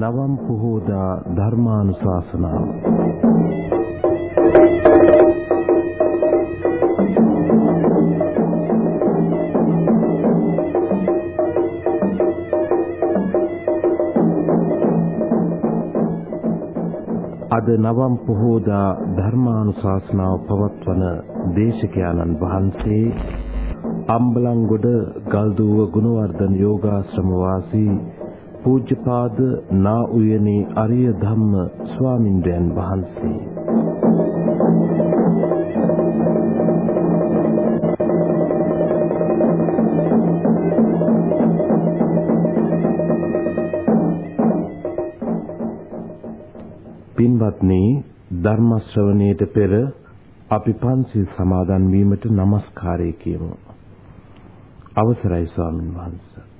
නවම් පොහෝදා ධර්මානුශාසනාව. අද නවම් පොහෝදා ධර්මානුශාසනාව පවත්වන දේශකයන්න් වහන්සේ අම්බලන්ගොඩ ගල්දුව ගුණවර්ධන යෝගාශ්‍රම වාසී පූජ්‍යපාද නා උයනේ අරිය ධම්ම ස්වාමින්දයන් වහන්සේ පින්වත්නි ධර්ම ශ්‍රවණයට පෙර අපි පන්සිල් සමාදන් වීමට নমස්කාරය කියමු. අවසරයි ස්වාමින් වහන්සේ.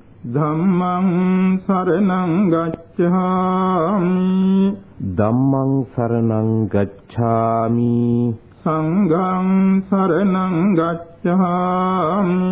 ධම්මං සරණං ගච්ඡාමි। ධම්මං සරණං ගච්ඡාමි। සංඝං සරණං ගච්ඡාමි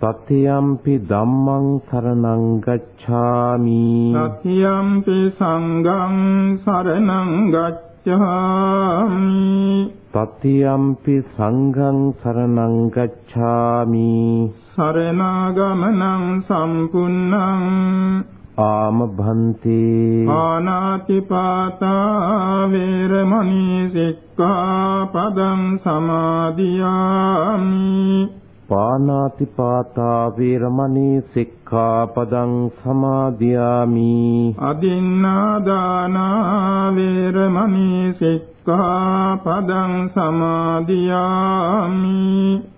සතියම්පි ධම්මං සරණං ගච්ඡාමි। සතියම්පි සංඝං සරණං ගච්ඡාමි। සතියම්පි සංඝං සරණං ගච්ඡාමි। සරණාගමනං සම්පුන්නං ආම භන්ති ආනාති පාතා වේරමණී සික්ඛාපදං සමාදියාමි පානාති පාතා වේරමණී සික්ඛාපදං සමාදියාමි අදින්නා දාන වේරමණී සික්ඛාපදං සමාදියාමි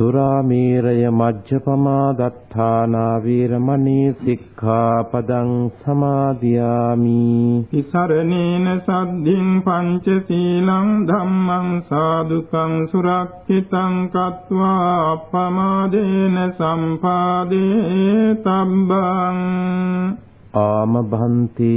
සුරාමේරය මජ්ජපමා දත්තානා වීරමණී සික්ඛාපදං සමාදියාමි තිසරණේන සද්ධින් පංචශීලං ධම්මං සාදුකං සුරක්ෂිතං කତ୍වා අප්පමාදේන සම්පාදේ තබ්බං ආම භන්ති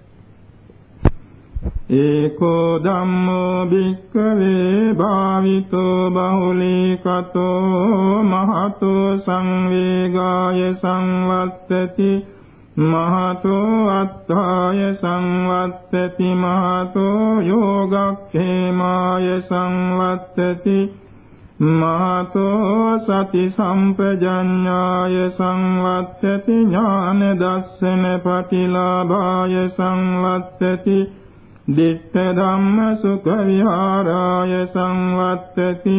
ඒකෝ ධම්මෝ භික්ඛවේ භාවිතෝ බහුලීකතෝ මහතෝ සංවේගාය සංවත්තති මහතෝ අත්ථාය සංවත්තති මහතෝ යෝගක්ඛේමාය සංවත්තති මහතෝ සති සම්පජඤ්ඤාය සංවත්තති ඥාන දස්සන පටිලාභාය සංවත්තති දිට්ඨ ධම්ම සුඛ විහාරාය සංවත්තති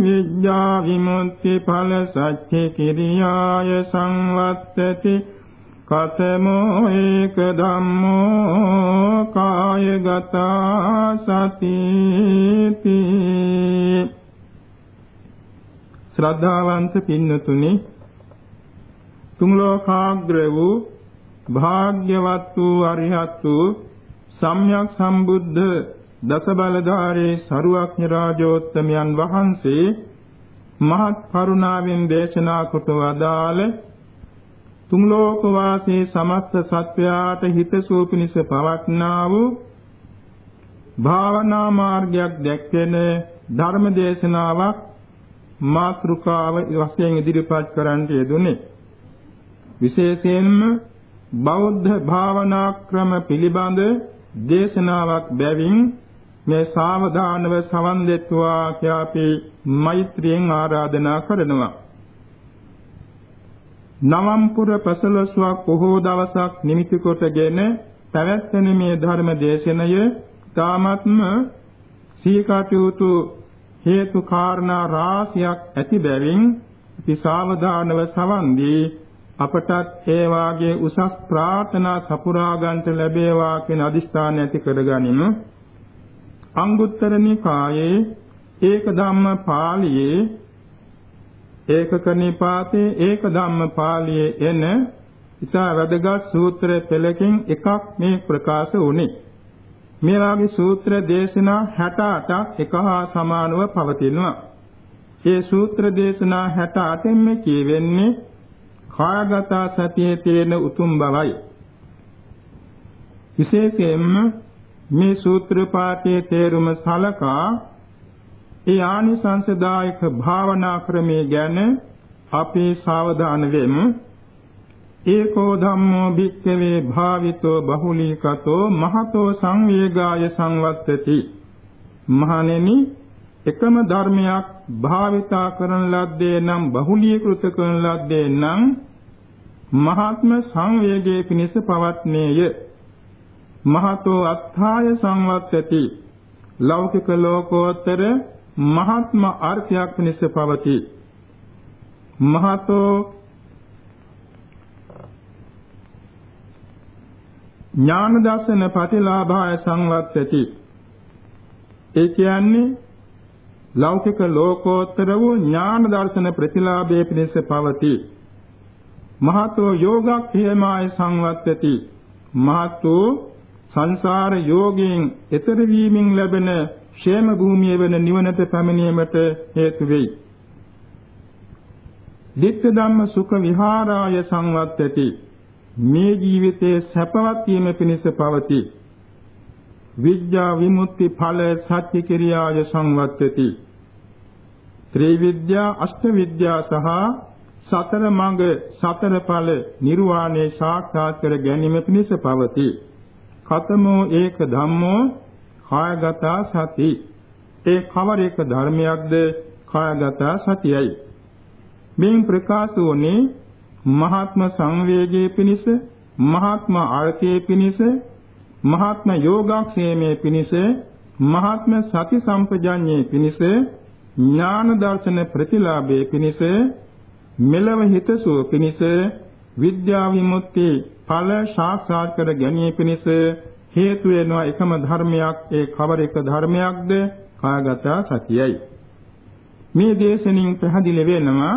විද්‍යා විමුක්ති ඵල සච්ච කිරියාය සංවත්තති. කතමෝ ඒක ධම්මෝ කායගත සතිති. ශ්‍රද්ධාවන්ත පින්නතුනි තුන් ලෝකාග්‍ර වූ භාග්‍යවත් වූ අරිහත් වූ සම්්‍යක් සම්බුද්ධ දස බලධාරී සරුවක්ඥ රාජෝත්තමයන් වහන්සේ මහත් කරුණාවෙන් දේශනා කොට වදාළ තුන් ලෝක වාසී සමස්ත සත්වයාට හිතසුව පිණිස පවත්නා වූ භාවනා මාර්ගයක් දැක්වෙන ධර්ම දේශනාවක් මාතෘකාව වශයෙන් ඉදිරිපත් කරන්නට යෙදුනේ. විශේෂයෙන්ම බෞද්ධ භාවනා ක්‍රම පිළිබඳ දේශනාවක් බැවින් මේ සාවධානව සවන් දෙත්වා කියා අපි මෛත්‍රියෙන් ආරාධනා කරනවා. නවම්පුර පසළොස්වක් බොහෝ දවසක් නිමිති කොටගෙන පැවැත්වෙන මේ ධර්ම දේශනය තාමත්ම සීකටයුතු හේතු කාරණා රාශියක් ඇති බැවින් අපි සාවධානව සවන් දී අපටත් ඒ වාගේ උසස් ප්‍රාර්ථනා සපුරා ගන්නට ලැබේවා කියන අදිස්ථානය ඇති කරගනිමු. අංගුත්තර නිකායේ ඒක ධම්ම පාළියේ ඒකක නිපාතේ ඒක ධම්ම පාළියේ එන ඉතා වැදගත් සූත්‍ර පෙළකින් එකක් මේ ප්‍රකාශ වුණේ. මේ වාගේ සූත්‍ර දේශනා 68ක් එක හා සමානව පවතිනවා. ඒ සූත්‍ර දේශනා 68න් මේ කියවෙන්නේ කායගත සතියේ තියෙන උතුම් බවයි. විශේෂයෙන්ම මේ සූත්‍ර පාඨයේ තේරුම සලකා ඒ ආනිසංසදායක භාවනා ක්‍රමයේ ගැන අපි සාවධාන වෙමු. ඒකෝ ධම්මෝ භික්ඛවේ භාවිතෝ බහුලීකතෝ මහතෝ සංවේගාය සංවත්තති. මහණෙනි එකම ධර්මයක් භාවිතා කරන ලද්දේ නම් බහුලීකృత කරන ලද්දේ නම් මහත්ම සංවේගයේ පිණිස පවත්නේය. මහතෝ අත්ථාය සංවත්තති. ලෞකික ලෝකෝත්තර මහත්ම අර්ථයක් පිණිස පවති. මහතෝ ඥාන දර්ශන ප්‍රතිලාභාය සංවත්තති. ඒ කියන්නේ ලෞකික ලෝකෝත්තර වූ ඥාන දර්ශන ප්‍රතිලාභයේ පිණිස පවතී මහතෝ යෝගක්ඛේමාය සංවත්තති මහතෝ සංසාර යෝගයෙන් ඈතර වීමෙන් ලැබෙන ക്ഷേම භූමිය වෙන නිවනට පැමිණීමට හේතු වෙයි. දිට්ඨ ධම්ම සුඛ විහාරාය සංවත්තති මේ ජීවිතයේ සැපවත් වීම පිණිස පවතී. විද්‍යා විමුක්ති ඵල සත්‍ය කිරියාය සංවත්තති. ත්‍රිවිද්‍යා අෂ්ට විද්‍යා සහ සතර මඟ සතර ඵල නිර්වාණය සාක්ෂාත් කර ගැනීම පිණිස පවතී. කතමෝ ඒක ධම්මෝ කායගත සති. ඒ කවර එක ධර්මයක්ද කායගත සතියයි. මෙන් ප්‍රකාශ වුනේ මහාත්ම සංවේගයේ පිණිස මහාත්ම ආර්ථයේ පිණිස මහාත්ම යෝගාක්ෂේමයේ පිණිස මහාත්ම සති සම්පජඤ්ඤයේ පිණිස ඥාන දර්ශන ප්‍රතිලාභයේ පිණිස මෙලව හිතසුව පිණිස විද්‍යා විමුක්ති ඵල සාක්ෂාත් කර ගැනීම පිණිස හේතු වෙනවා එකම ධර්මයක් ඒ කවර එක ධර්මයක්ද? කායගත සතියයි. මේ දේශනින් පැහැදිලි වෙනවා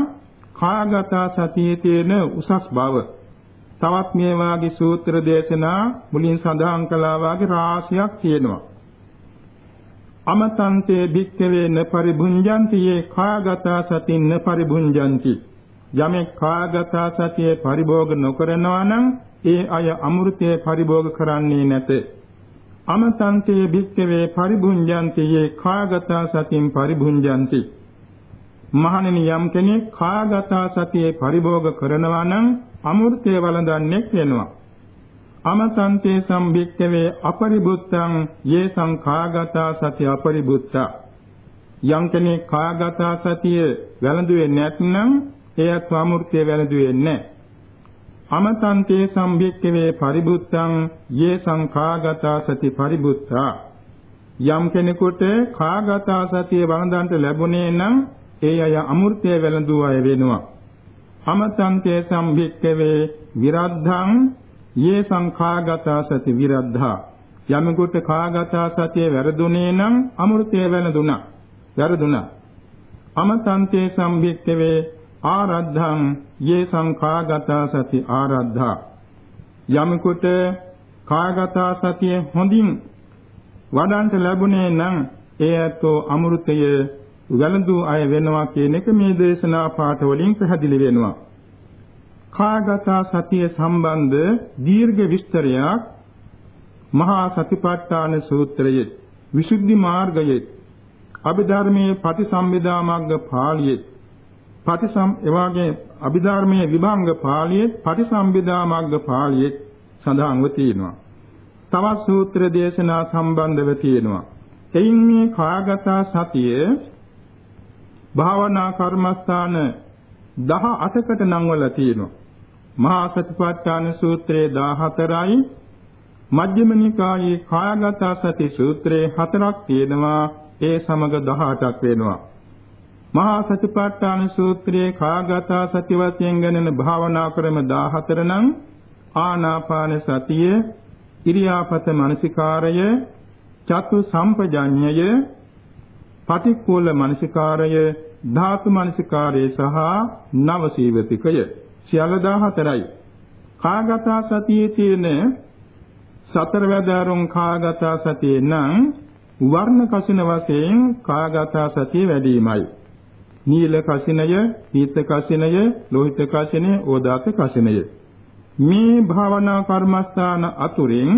කායගත සතියේ තියෙන උසස් බව. තවත් මේ වාගේ සූත්‍ර දේශනා මුලින් සඳහන් කළා වාගේ රාශියක් තියෙනවා. අමතන්තේ භික්ඛවේ නපරිභුංජන්ති යේ කාගත සතින් නපරිභුංජන්ති යමෙක් කාගත සතියේ පරිභෝග නොකරනවා නම් ඒ අය අමෘතයේ පරිභෝග කරන්නේ නැත. අමතන්තේ භික්ඛවේ පරිභුංජන්ති යේ කාගත සතින් පරිභුංජන්ති මහණෙනි යම් කෙනෙක් කාගත සතියේ පරිභෝග කරනවා නම් අමෘතයේ වළඳන්නේ වෙනවා අමතන්තේ සම්භික්කවේ අපරිබුත්තං යේ සංඛාගතා සති අපරිබුත්තා යම් කෙනෙක් කාගතා සතිය වැළඳුවේ නැත්නම් එයත් ස්වාමෘතිය වැළඳුවේ නැහැ. අමතන්තේ සම්භික්කවේ පරිබුත්තං යේ සංඛාගතා සති පරිබුත්තා යම් කෙනෙකුට කාගතා සතිය වළඳන්ට ලැබුණේ නම් ඒ අය අමෘතය වැළඳුව අය වෙනවා. අමතන්තේ සම්භික්කවේ විරද්ධං යේ සංඛාගත සති විරද්ධා යමෙකුට කාගත සතිය වැරදුනේ නම් අමෘතය වැළඳුණා වැරදුණා අමතන්තේ සම්භික්කවේ ආරද්ධං යේ සංඛාගත සති ආරද්ධා යමෙකුට කාගත සතිය හොඳින් වඩන්ට ලැබුණේ නම් ඒ ඇතෝ අමෘතය වැළඳු අය වෙනවා කියන එක මේ දේශනා පාඨ වලින් පැහැදිලි වෙනවා කාගත සතිය සම්බන්ධ දීර්ඝ විස්තරයක් මහා සතිපට්ඨාන සූත්‍රයේ විසුද්ධි මාර්ගයේ අභිධර්මයේ ප්‍රතිසම්බිදා මග්ග පාළියේ ප්‍රතිසම් එවාගේ අභිධර්මයේ විභංග පාළියේ ප්‍රතිසම්බිදා මග්ග පාළියේ සඳහන්ව තියෙනවා. තවත් සූත්‍ර දේශනා සම්බන්ධව තියෙනවා. එයින් මේ කාගත සතිය භාවනා කර්මස්ථාන 18කට නම් වල තියෙනවා. මහා සතිපට්ඨාන සූත්‍රයේ 14යි මජ්ක්‍ධිම නිකායේ කායගත සති සූත්‍රයේ 4ක් තියෙනවා. ඒ සමග 18ක් වෙනවා. මහා සතිපට්ඨාන සූත්‍රයේ කායගත සති වශයෙන් ගණන භාවනා ක්‍රම 14 නම් ආනාපාන සතිය ඉරියාපත මනසිකාරය චතු සම්පජඤ්ඤය පටික්කුල මනසිකාරය ධාතු මනසිකාරය සහ නව සීවතිකය සියල්ල 14යි. කාගත සතියේ තියෙන සතර වැදාරුම් කාගත සතියේ නම් වර්ණ කසින වශයෙන් කාගත සතිය වැඩිමයි. නීල කසිනය, පීත කසිනය, ලෝහිත කසිනය, ඕදාත කසිනය. මේ භාවනා කර්මස්ථාන අතුරින්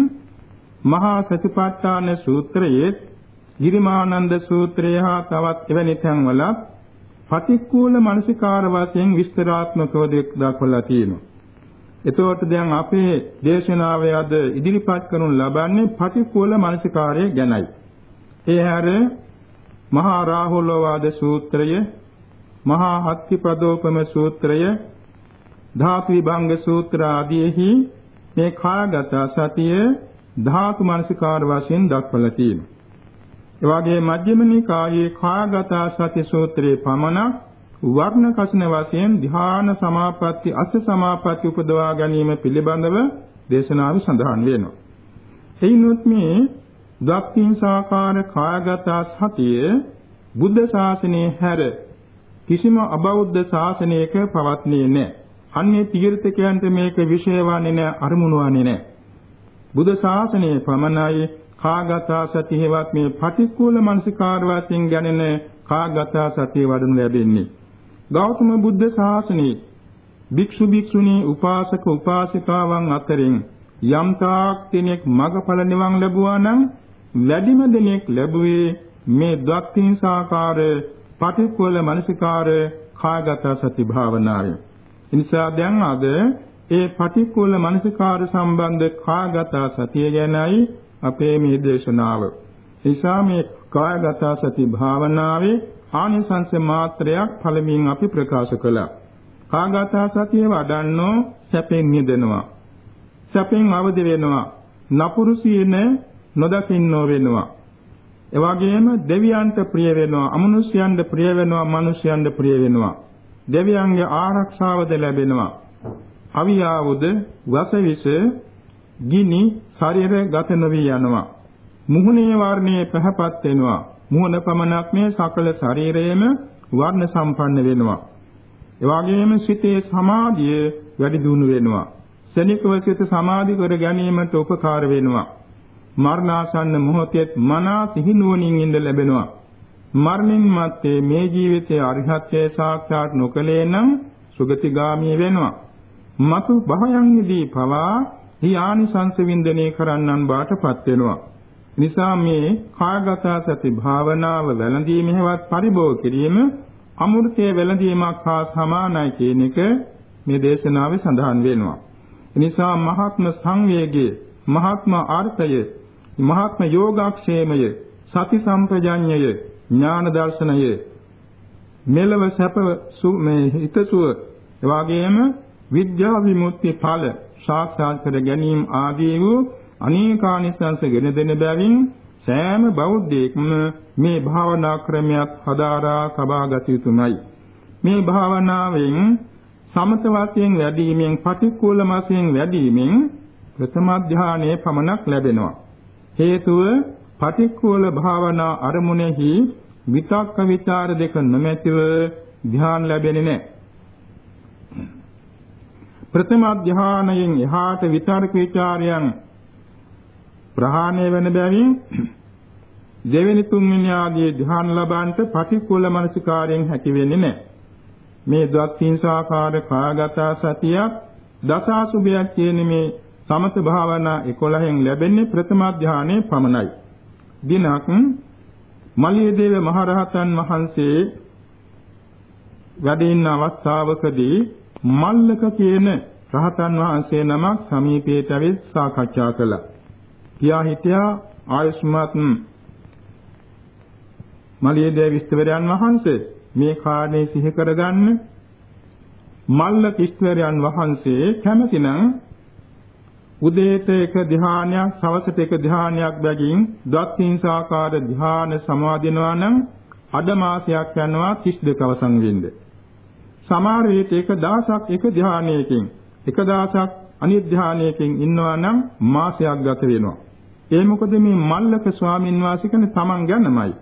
මහා සතිපට්ඨාන සූත්‍රයේ ගිරිමානන්ද සූත්‍රය හා තවත් එවැනි තැන්වලත් පටික්කුල මානසිකාර වශයෙන් විස්තරාත්මකව දක්වලා තියෙනවා. එතකොට දැන් අපේ දේශනාවේ අද ඉදිරිපත් කරනු ලබන්නේ පටික්කුල මානසිකාරය ගැනයි. ඒ හැර මහා රාහුලවාද සූත්‍රය, මහා හත්තිපදෝපම සූත්‍රය, ධාතු විභංග සූත්‍ර ආදීෙහි මේ කායගත සතිය ධාතු මානසිකාර වශයෙන් දක්වලා තියෙනවා. එවාගේ මජ්ක්‍ධිම නිකායේ කායගත සති සූත්‍රයේ පමණක් වර්ණ කසින වශයෙන් ධ්‍යාන සමාපatti අස්ස සමාපatti උපදවා ගැනීම පිළිබඳව දේශනාව සඳහන් වෙනවා. එයිනොත් මේ දක්ඛින්සාකාර කායගත සතිය බුද්ධ ශාසනයේ හැර කිසිම අබෞද්ධ ශාසනයක පවත්නේ නැහැ. අන්නේ තීර්ථකයන්ට මේක විශේෂවන්නේ නැහැ, අරමුණු වන්නේ නැහැ. බුද්ධ ශාසනයේ පමණයි කාගතා සති හේවත් මේ පටික්කුල මනසිකාර වශයෙන් ගැනෙන කාගතා සතිය වඩනු ලැබෙන්නේ. ගෞතම බුද්ධ ශාසනයේ භික්ෂු භික්ෂුණී උපාසක උපාසිකාවන් අතරින් යම් තාක් කෙනෙක් මගඵල නිවන් ලැබුවා නම් වැඩිම දෙනෙක් ලැබුවේ මේ ද්වක්ඛින්සාකාර පටික්කුල මනසිකාර කාගත සති භාවනාවයි. එනිසා දැන් අද ඒ පටික්කුල මනසිකාර සම්බන්ධ කාගත සතිය ගැනයි අපේ මේ දේශනාව. නිසා මේ කායගත සති භාවනාවේ ආනිසංස මාත්‍රයක් පළමුවෙන් අපි ප්‍රකාශ කළා. කායගත සතිය වඩන්නෝ සැපෙන් නිදෙනවා. සැපෙන් අවදි වෙනවා. නපුරු සීන නොදකින්නෝ වෙනවා. එවාගෙම දෙවියන්ට ප්‍රිය වෙනවා, අමනුෂ්‍යයන්ට ප්‍රිය වෙනවා, මිනිස්යන්ට ප්‍රිය වෙනවා. දෙවියන්ගේ ආරක්ෂාවද ලැබෙනවා. අවියාවුද, වසවිස, ගිනි ශරීරගත නොවි යනවා. මුහුණේ වර්ණයේ පහපත් වෙනවා. මුහුණ පමණක් මේ සකල ශරීරයේම වර්ණ සම්පන්න වෙනවා. එවාගෙම සිතේ සමාධිය වැඩි දියුණු වෙනවා. ශනිකව සිත සමාධි කර ගැනීමට උපකාර වෙනවා. මරණාසන්න මොහොතේ මනා සිහිනුවණින් ඉඳ ලැබෙනවා. මරණින් මත්තේ මේ ජීවිතයේ අරිහත්ත්වයේ සාක්ෂාත් නොකලේ නම් සුගතිගාමී වෙනවා. මතු භවයන්හිදී පවා හි ආනිසංස වින්දනය කරන්නන් බාටපත් වෙනවා. නිසා මේ කායගත සති භාවනාව වැළඳීමේවත් පරිභෝග කිරීම අමෘතයේ වැළඳීමක් හා සමානයි කියන එක මේ දේශනාවේ සඳහන් වෙනවා. එනිසා මහත්ම සංවේගයේ මහත්ම අර්ථය මහත්ම යෝගාක්ෂේමය සති සම්පජඤ්ඤය ඥාන දර්ශනය මෙලව සැප මේ හිතසුව එවාගෙම විද්‍යා විමුක්ති ඵල සාක්ෂාත් කර ගැනීම ආදී වූ අනේකානිසංස ගෙන දෙන බැවින් සෑම බෞද්ධයෙක්ම මේ භාවනා ක්‍රමයක් හදාරා තබා ගත යුතුමයි. මේ භාවනාවෙන් සමත වශයෙන් වැඩිමෙන් පටික්කුල වශයෙන් වැඩිමෙන් ප්‍රථම ධානයේ පමණක් ලැබෙනවා. හේතුව පටික්කුල භාවනා අරමුණෙහි විතක්ක ਵਿਚාර දෙක නොමැතිව ධ්‍යාන ලැබෙන්නේ නැහැ. ප්‍රථම ධානයෙන් එහාට විතර්ක ਵਿਚාරයන් ප්‍රහාණය වෙන බැවින් දෙවෙනි තුන්වෙනි ආදී ධ්‍යාන ලබන්ට පටික්කුල මනසිකාරයෙන් හැකි වෙන්නේ නැහැ. මේ ද්වක්ඛින්සාකාර කායගත සතියක් දසාසුභයක් කියන මේ සමත භාවනා 11න් ලැබෙන්නේ ප්‍රථම ධානයේ පමණයි. දිනක් මලියදේව මහරහතන් වහන්සේ වැඩ ඉන්න අවස්ථාවකදී මල්ලක කියන රහතන් වහන්සේ නමක් සමීපයට ඇවිත් සාකච්ඡා කළා. පියා හිටියා ආයුෂ්මත් මලියදේව විස්තරයන් වහන්සේ මේ කාරණේ සිහි කරගන්න මල්ල කිස්වරයන් වහන්සේ කැමතිනම් උදේට එක ධ්‍යානයක් සවසට එක ධ්‍යානයක් බැගින් දත්තිංසාකාර ධ්‍යාන සමාදිනවා නම් අද මාසයක් යනවා 32 අවසන් වෙන්නේ. සමහර විට එක දවසක් එක ධ්‍යානයකින් එක දවසක් අනිත් ධ්‍යානයකින් ඉන්නවා නම් මාසයක් ගත වෙනවා. ඒ මොකද මේ මල්ලක ස්වාමින් වහන්සේ කෙනෙක් තමන් ගැනමයි.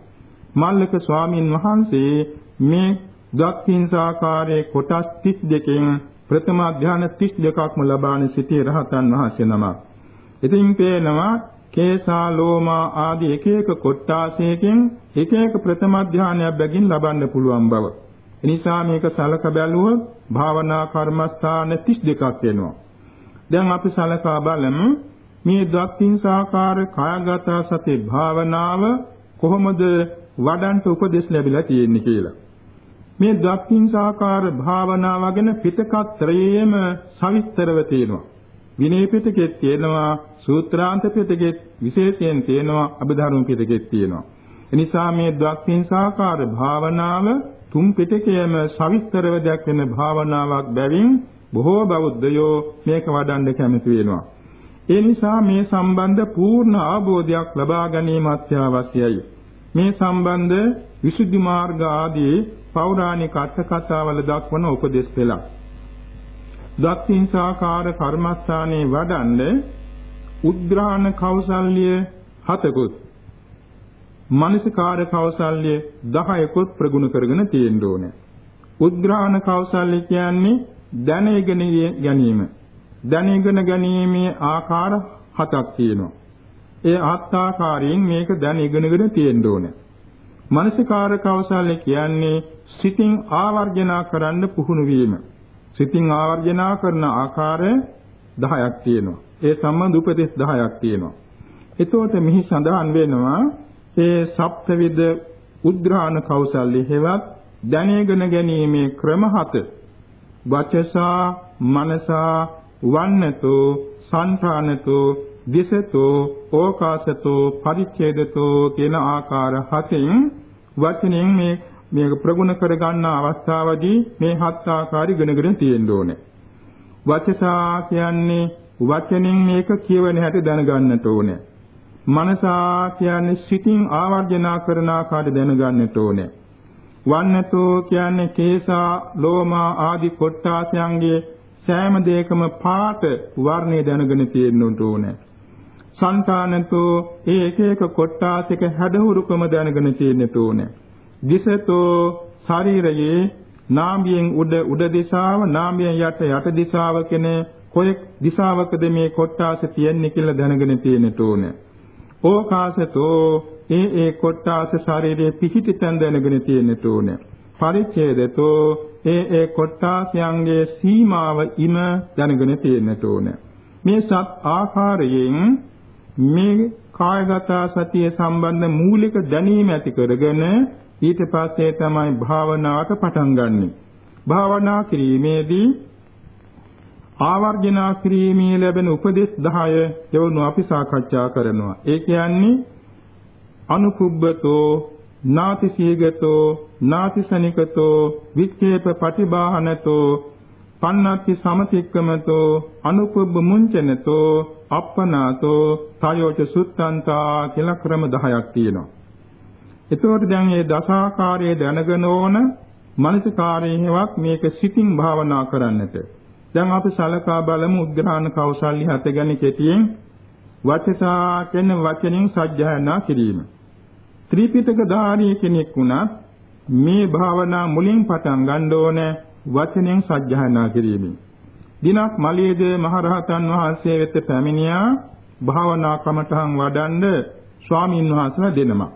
මල්ලක ස්වාමින් වහන්සේ මේ දක්ඛින්සාකාරයේ කොටස් 32කින් ප්‍රථම ධානය 32ක්ම ලබාන සිටි රහතන් වහන්සේ නමක්. ඉතින් පේනවා කේසා ලෝමා ආදී එක එක කොටාසයකින් එක එක ප්‍රථම ධානයක් බැගින් ලබන්න පුළුවන් බව. එනිසා මේක සලක බැලුවොත් භාවනා කර්මස්ථාන 32ක් වෙනවා. දැන් අපි සලකා බලමු මේ දක්ඛින්සාකාර කායගත සති භාවනාව කොහොමද වඩන්ට උපදෙස් ලැබිලා තියෙන්නේ කියලා. මේ දක්ඛින්සාකාර භාවනාව ගැන පිටකතරයේම සවිස්තරව තියෙනවා. විනය පිටකෙත් තියෙනවා, සූත්‍රාන්ත පිටකෙත් විශේෂයෙන් තියෙනවා, අභිධර්ම පිටකෙත් තියෙනවා. එනිසා මේ දක්ඛින්සාකාර භාවනාව තුන් පිටකයේම සවිස්තරව දැක්වෙන භාවනාවක් බැවින් බොහෝ බෞද්ධයෝ මේක වඩන්න කැමති වෙනවා. ඒ නිසා මේ සම්බන්ධ පූර්ණ අවබෝධයක් ලබා ගැනීම අත්‍යවශ්‍යයි. මේ සම්බන්ධ විසුද්ධි මාර්ග ආදී පෞරාණික අර්ථ කතාවල දක්වන උපදේශ පෙළක්. දක්ෂින්සාකාර කර්මස්ථානයේ වඩන්නේ උද්ග්‍රහණ කෞසල්‍ය හතකුත් මානසිකාර කෞසල්‍ය 10කුත් ප්‍රගුණ කරගෙන තියෙන්න ඕනේ. උද්ග්‍රහණ කෞසල්‍ය කියන්නේ දැන ඉගෙන ගැනීම. දැන ඉගෙන ගැනීමේ ආකාර හතක් තියෙනවා. ඒ ආත්තාකාරයෙන් මේක දැන ඉගෙනගෙන තියෙන්න ඕනේ. මානසිකාර කෞසල්‍ය කියන්නේ සිතින් ආවර්ජනා කරන්න පුහුණු වීම. සිතින් ආවර්ජනා කරන ආකාරය 10ක් තියෙනවා. ඒ සම්බන්ධ උපදේශ 10ක් තියෙනවා. එතකොට මෙහි සඳහන් වෙනවා ඒ සප්තවිද උද්ඝාන කෞසල්‍ය හේවත් දැනගෙන ගැනීමේ ක්‍රම හත. වචසා මනසා වන්නතෝ සංඨානතෝ දිසතෝ ඕකාසතෝ පරිච්ඡේදතෝ කියන ආකාර හතෙන් වචනෙන් මේ මේක ප්‍රගුණ කර ගන්න අවස්ථාවදී මේ හත් ආකාරي ගණගෙන තියෙන්න ඕනේ. වචසා කියන්නේ වචනෙන් මේක කියවන හැටි දැනගන්නට ඕනේ. මනසා කියන්නේ සිතින් ආවර්ජනා කරන ආකාරය දැනගන්නට ඕනේ. වන්නතෝ කියන්නේ කේසා, ලෝමා ආදි කොට්ටාසයන්ගේ සෑම දෙයකම පාට වර්ණය දැනගෙන තියෙන්න ඕනේ. සංකානතෝ ඒක එක කොට්ටාසයක හැඩහුරුකම දැනගෙන තියෙන්න ඕනේ. දිසතෝ ශරීරයේ නාභියෙන් උඩ උඩ දිශාව, නාභියෙන් යට යට දිශාව කෙනේ කොයි දිශාවකද මේ කොට්ටාස තියෙන්නේ කියලා දැනගෙන තියෙන්න ඕනේ. ඕකාසතෝ ඒ ඒ කොට්ටාස ශරීරයේ පිහිටි තැන් දැනගෙන තියෙන්න ඕනේ. පරිච්ඡේදතෝ ඒ ඒ කොට්ටාසයන්ගේ සීමාව ඉම දැනගෙන තියෙන්න ඕනේ. මේ සත් ආකාරයෙන් මේ කායගත සතිය සම්බන්ධ මූලික දැනීම ඇති කරගෙන ඊට පස්සේ තමයි භාවනාවට පටන් ගන්නෙ. භාවනා කිරීමේදී ආවර්ජනා කිරීමේ ලැබෙන උපදෙස් 10 යවුණු අපි සාකච්ඡා කරනවා. ඒ කියන්නේ අනුකුබ්බතෝ නාති සීගතෝ නාති සනිකතෝ වික්ඛේප පටිභාහනතෝ පන්නත්ති සමතික්කමතෝ අනුකුබ්බ මුංචනතෝ අප්පනාතෝ තයෝච සුත්තන්තා කියලා ක්‍රම 10ක් තියෙනවා. එතකොට දැන් මේ දසාකාරයේ දැනගෙන ඕන මනසකාරයේවත් මේක සිතින් භාවනා කරන්නට. දැන් අපි සලකා බලමු උද්ඝාන කෞශල්‍ය හත ගැන කෙටියෙන් වචසා කියන වචනින් සජ්ජායනා කිරීම. ත්‍රිපිටක ධාරී කෙනෙක් වුණත් මේ භාවනා මුලින් පටන් ගන්න ඕනේ වචනෙන් සජ්ජායනා කිරීමෙන්. දිනක් මලියේදී මහරහතන් වහන්සේ වෙත පැමිණියා භාවනා කමඨහන් වඩන්ඩ ස්වාමීන් වහන්සේලා දෙනමක්.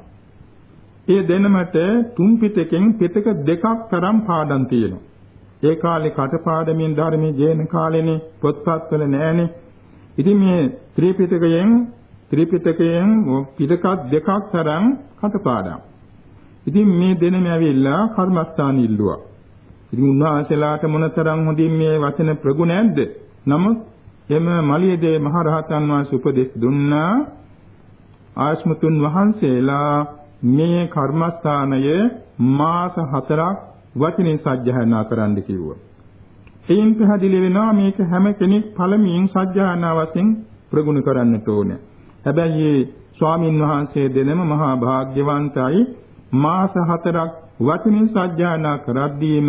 ඒ දෙනමට තුන් පිටකෙන් පිටක දෙකක් තරම් පාඩම් තියෙනවා. ඒ කාලේ කටපාඩමින් ධර්මයේ ජේන කාලේනේ පොත්පත්වල නැහැනේ. ඉතින් මේ ත්‍රිපිටකයෙන් ත්‍රිපිටකයෙන් පිටක දෙකක් තරම් කටපාඩම්. ඉතින් මේ දෙනම ඇවිල්ලා කර්මස්ථාන ඉල්ලුවා. ඉතින් උන්වහන්සේලාට මොනතරම් හොඳින් මේ වචන ප්‍රගුණ නැද්ද? නමුත් එම මලියදේ මහරහතන් වහන්සේ උපදෙස් දුන්නා ආස්මතුන් වහන්සේලා මේ කර්මස්ථානය මාස 4ක් වචනේ සජ්ජායනා කරන්න කිව්වා. එයින් පැහැදිලි වෙනවා මේක හැම කෙනෙක් පළමුවෙන් සජ්ජායනා වශයෙන් ප්‍රගුණ කරන්නට ඕනේ. හැබැයි ස්වාමින් වහන්සේ දෙනම මහා භාග්‍යවන්තයි මාස 4ක් වචනින් සත්‍යයනා කරද්දීම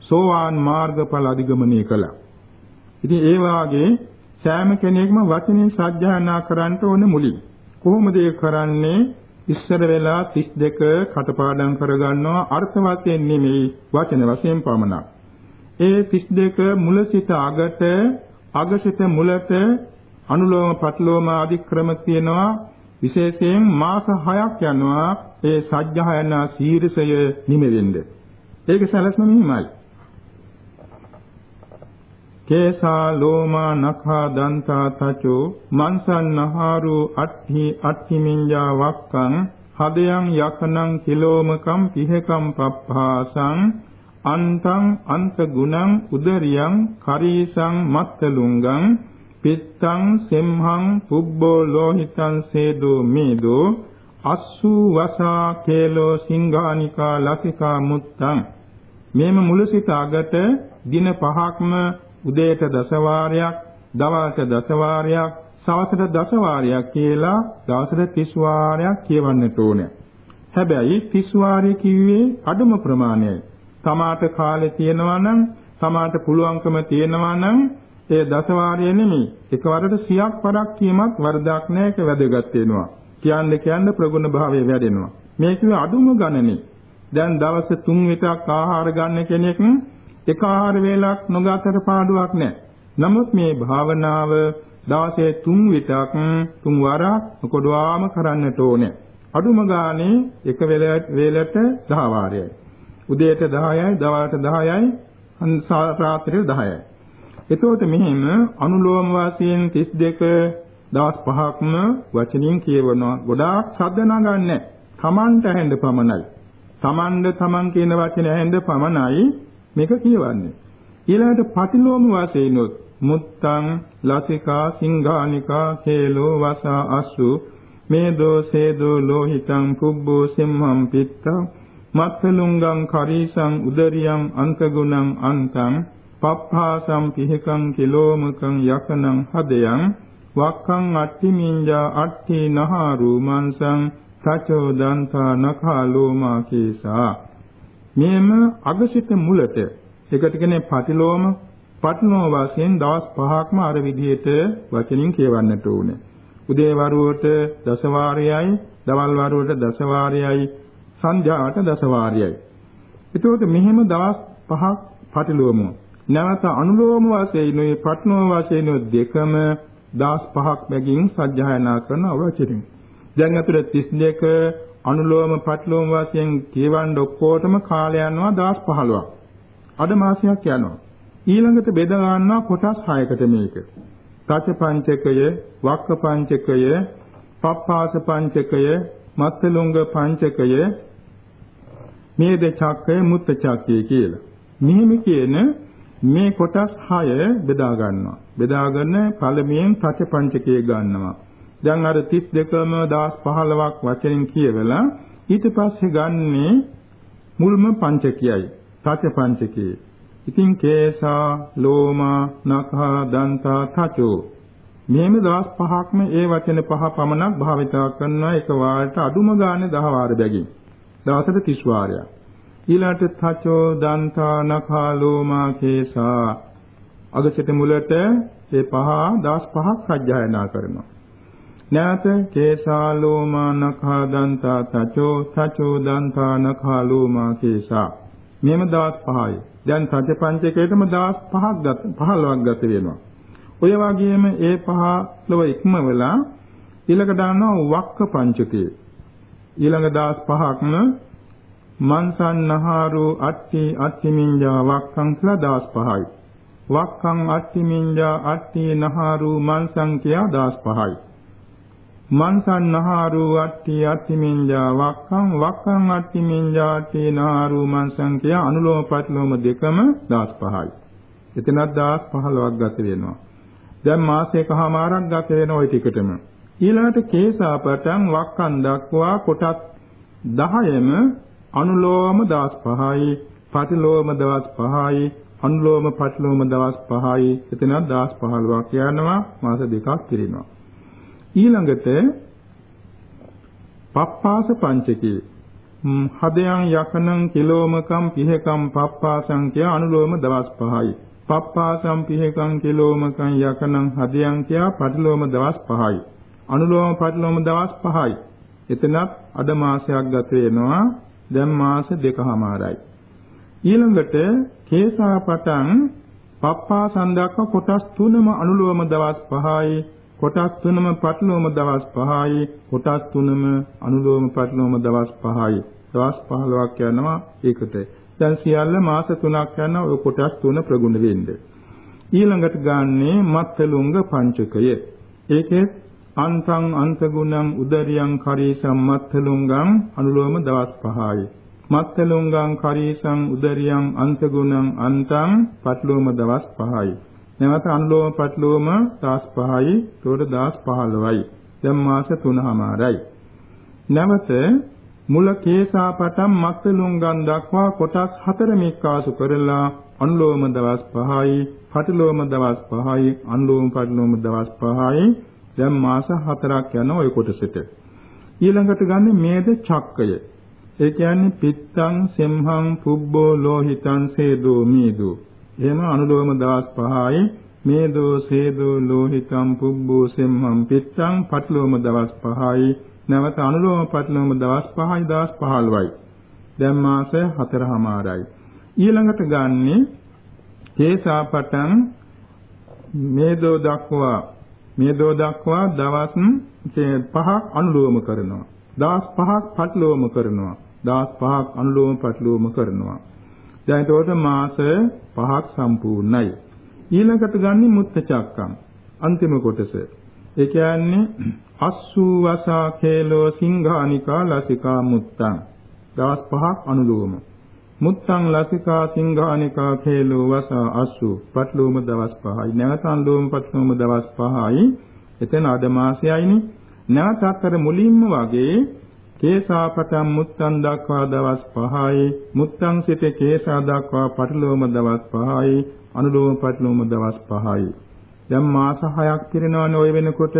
සෝවාන් මාර්ගඵල අධිගමනය කළා. ඉතින් ඒ වාගේ සෑම කෙනෙක්ම වචනින් සත්‍යයනා කරන්න ඕන මුලින්. කොහොමද ඒ කරන්නේ? ඉස්සර වෙලා 32 කටපාඩම් කරගන්නවා අර්ථ වශයෙන් නෙමෙයි වචන වශයෙන් පමණක්. ඒ 32 මුල සිට අගට අග සිට මුලට අනුලෝම පටිලෝම ආදී ක්‍රම තියෙනවා විශේෂයෙන් මාස 6ක් යනවා ඒ සජ්ජහායනා සීරසය නිමෙවෙන්න. ඒක සැලැස්ම මෙහිමයි. කේසා ලෝමා නඛා දන්තා තචෝ මන්සන්නහාරු අට්ඨි අට්ඨිමින්ජා වක්කං හදයන් යකනං කිලෝමකම් පිහකම් පප්පාසං අන්තං අන්ත ගුණං උදරියං කරීසං මත්තලුංගං පිත්තං සෙම්හං පුබ්බෝ ලෝහිතං සේදෝ මේදෝ අස්සු වසා කේලෝ සිංහානිකා ලසිකා මුත්තං මේම මුල සිට අගට දින පහක්ම උදේට දසවාරයක් දවල්ට දසවාරයක් සවසට දසවාරයක් කියලා දවසට 30 වාරයක් කියවන්නට ඕනේ. හැබැයි 30 වාරය කිව්වේ අඩුම ප්‍රමාණයයි. තමාට කාලේ තියෙනවා නම් තමාට පුළුවන්කම තියෙනවා නම් ඒ දසවාරය නෙමෙයි එකවරට 100ක් පරක් කීමත් වරදක් නැහැ ඒක වැදගත් වෙනවා. කියන්න කියන්න ප්‍රගුණ භාවය වැඩෙනවා. මේ කිව්වේ අඩුම ගණනේ. දැන් දවස් 3 විතරක් ආහාර ගන්න කෙනෙක් එක ආහාර වේලක් නොගතට පාඩුවක් නැහැ. නමුත් මේ භාවනාව දවසේ 3 විතරක් තුන් වරක් කොටවාම කරන්නට ඕනේ. අඩුම ගානේ එක වේලට 10 වාරයයි. උදේට 10යි, දවල්ට 10යි, රාත්‍රියට 10යි. එතකොට මෙහෙම අනුලෝම වාසියෙන් 32 දවස් පහක්ම වචනින් කියවනවා. ගොඩාක් ශබ්ද නගන්නේ. තමන්ට ඇහෙන්න පමණයි. තමන්ද තමන් කියන වචනේ ඇහෙන්න පමණයි මේක කියවන්නේ. ඊළඟට පටිලෝම වාසේනොත් මුත්තං ලසිකා සිංහානිකා කේලෝ වසා අස්සු මේ දෝසේදෝ ලෝහිතං පුබ්බෝ සිම්හම් පිත්තං මත්සලුංගං කරීසං උදරියං අන්තගුණං අන්තං පප්පාසම් පිහකං කිලෝමකං යකනං හදයන් වක්ඛං අට්ඨි මිඤ්ඤා අට්ඨි නහාරු මන්සං තචෝ දන්තා නඛාලෝමා කේසා මේම අගසිත මුලට එකට කියන්නේ පටිලෝම පට්නෝ වශයෙන් දවස් පහක්ම අර විදිහට වචනින් කියවන්නට ඕනේ. උදේ වරුවට දසවාරයයි, දවල් වරුවට දසවාරයයි, සන්ධ්‍යාවට දසවාරයයි. එතකොට මෙහෙම දවස් පහක් පටිලෝම. නැවත අනුලෝම වශයෙන් මේ පට්නෝ වශයෙන් දෙකම දවස් පහක් බැගින් සජ්ජායනා කරන අවචරින්. දැන් අතර 32 අනුලෝම පට්ලෝම වශයෙන් කියවන්න ඔක්කොටම කාලය යනවා දවස් 15ක්. අද මාසයක් යනවා. ඊළඟට බෙදා ගන්නවා කොටස් 6කට මේක. තච පංචකය, වක්ක පංචකය, පප්පාස පංචකය, මත්තලුංග පංචකය, මේද චක්කය, මුත්ත චක්කය කියලා. මෙහිම කියන මේ කොටස් 6 බෙදා ගන්නවා. බෙදාගෙන පළමුවෙන් තච පංචකය ගන්නවා. දැන් අර 32ම 1015ක් වචනෙන් කියවලා ඊට පස්සේ ගන්නේ මුල්ම පංචකයයි. තච පංචකේ. ඉතින් කේසා, ලෝමා, නඛා, දන්තා, තචෝ. මෙහෙම දවස් පහක්ම ඒ වචන පහ පමණක් භාවිතා කරන එක වාරයට අඩුම ගානේ 10 වාර බැගින්. දවසට 30 වාරයක්. ඊළාට තචෝ, දන්තා, නඛා, ලෝමා, කේසා. අගසිත මුලට ඒ පහ දවස් පහක් සජ්ජායනා කරනවා. නැවත කේසා ලෝමා නඛා දන්තා තචෝ තචෝ දන්තා නඛා ලෝමා කේසා මෙහෙම දවස් පහයි. දැන් සත්‍ය පංචකයටම දවස් පහක් ගත 15ක් ගත වෙනවා. ඔය වගේම ඒ පහලව ඉක්මවලා ඊළඟ දානවා වක්ක පංචකේ ඊළඟ දවස් පහක්ම මන්සන්නහාරු අට්ටි අට්ටිමින්ජා වක්කං කියලා දවස් පහයි. වක්කං අට්ටිමින්ජා අට්ටි නහාරු මන්සං කියා දවස් පහයි. මන්සන්නහාරු අට්ටි අත්තිමින්ජා වක්ඛං වක්ඛං අත්තිමින්ජාටි නාරු මන්සං කිය අනුලෝම ප්‍රතිලෝම දෙකම 15යි. එතනත් 15ක් ගත වෙනවා. දැන් මාසයකමාරක් ගත වෙන ওই ටිකටම. ඊළඟට කේසාපටන් වක්ඛන් දක්වා කොටස් 10ම අනුලෝම 15යි, ප්‍රතිලෝම 15යි, අනුලෝම ප්‍රතිලෝම 15යි. එතනත් 15ක් යනවා මාස දෙකක් පිරිනවා. ඊළඟට පප්පාස පංචකේ හදයන් යකනං කිලෝමකම් පිහකම් පප්පාසං කිය අනුලෝම දවස් පහයි. පප්පාසම් පිහකම් කිලෝමකම් යකනං හදයන් කියා පටිලෝම දවස් පහයි. අනුලෝම පටිලෝම දවස් පහයි. එතනත් අද මාසයක් ගත වෙනවා. දැන් මාස දෙකමාරයි. ඊළඟට කේසාපටන් පප්පාසන් දක්වා කොටස් තුනම අනුලෝම දවස් පහයි කොටස් තුනම පටලෝම දවස් 5යි කොටස් තුනම අනුලෝම පටලෝම දවස් 5යි දවස් 15ක් යනවා ඒකට. දැන් සියල්ල මාස 3ක් යනවා ඔය කොටස් තුන ප්‍රගුණ වෙන්නේ. ඊළඟට ගන්නේ මත්තලුංග පංචකය. ඒකෙත් අන්තං අන්තගුණං උදරියං කරීසම් මත්තලුංගං අනුලෝම දවස් 5යි මත්තලුංගං කරීසං උදරියං අන්තගුණං අන්තං පටලෝම දවස් 5යි නැවත අනුලෝම පරිලෝම 15යි ඒකට 15යි දැන් මාස 3මාරයි නැවත මුල කේසා පටන් මත්ලුංගන් දක්වා කොටස් හතරම එක්කාසු කරලා අනුලෝම දවස් 5යි පරිලෝම දවස් 5යි අනුලෝම පරිලෝම දවස් 5යි දැන් මාස 4ක් යන ওই කොටසට. ඊළඟට ගන්න මේද චක්කය. ඒ කියන්නේ පිත්තං සෙම්හං පුබ්බෝ ලෝහිතං සේදෝ මීදෝ. එහෙම අනුලෝම දවස් 5යි මේ දෝසේදෝ ලෝහිතම් පුබ්බෝ සෙම්හම් පිට්ටං පටලෝම දවස් 5යි නැවත අනුලෝම පටලෝම දවස් 5යි දවස් 15යි දැන් මාස 4මාරයි ඊළඟට ගන්නේ කේසාපටන් මේදෝ දක්වා මේදෝ දක්වා දවස් පහක් අනුලෝම කරනවා. දවස් පහක් පටලෝම කරනවා. දවස් පහක් අනුලෝම පටලෝම කරනවා. දැන් එතකොට මාස පහක් සම්පූර්ණයි. ඊළඟට ගන්නේ මුත්ත චක්කම්. අන්තිම කොටස. ඒ කියන්නේ අස්සු වසා කේලෝ සිංහානිකා ලසිකා මුත්තං. දවස් පහක් අනුලෝම. මුත්තං ලසිකා සිංහානිකා කේලෝ වසා අස්සු පටලෝම දවස් පහයි. නැවත අනුලෝම පටලෝම දවස් පහයි. එතන අද මාසයයිනේ. නැවතත් අර මුලින්ම වගේ කේසාපතම් මුත්තන් දක්වා දවස් 5යි මුත්තන් සිට කේසා දක්වා පරිලෝම දවස් 5යි අනුලෝම පරිලෝම දවස් 5යි දැන් මාස 6ක් පිරෙනවනේ ওই වෙනකොට.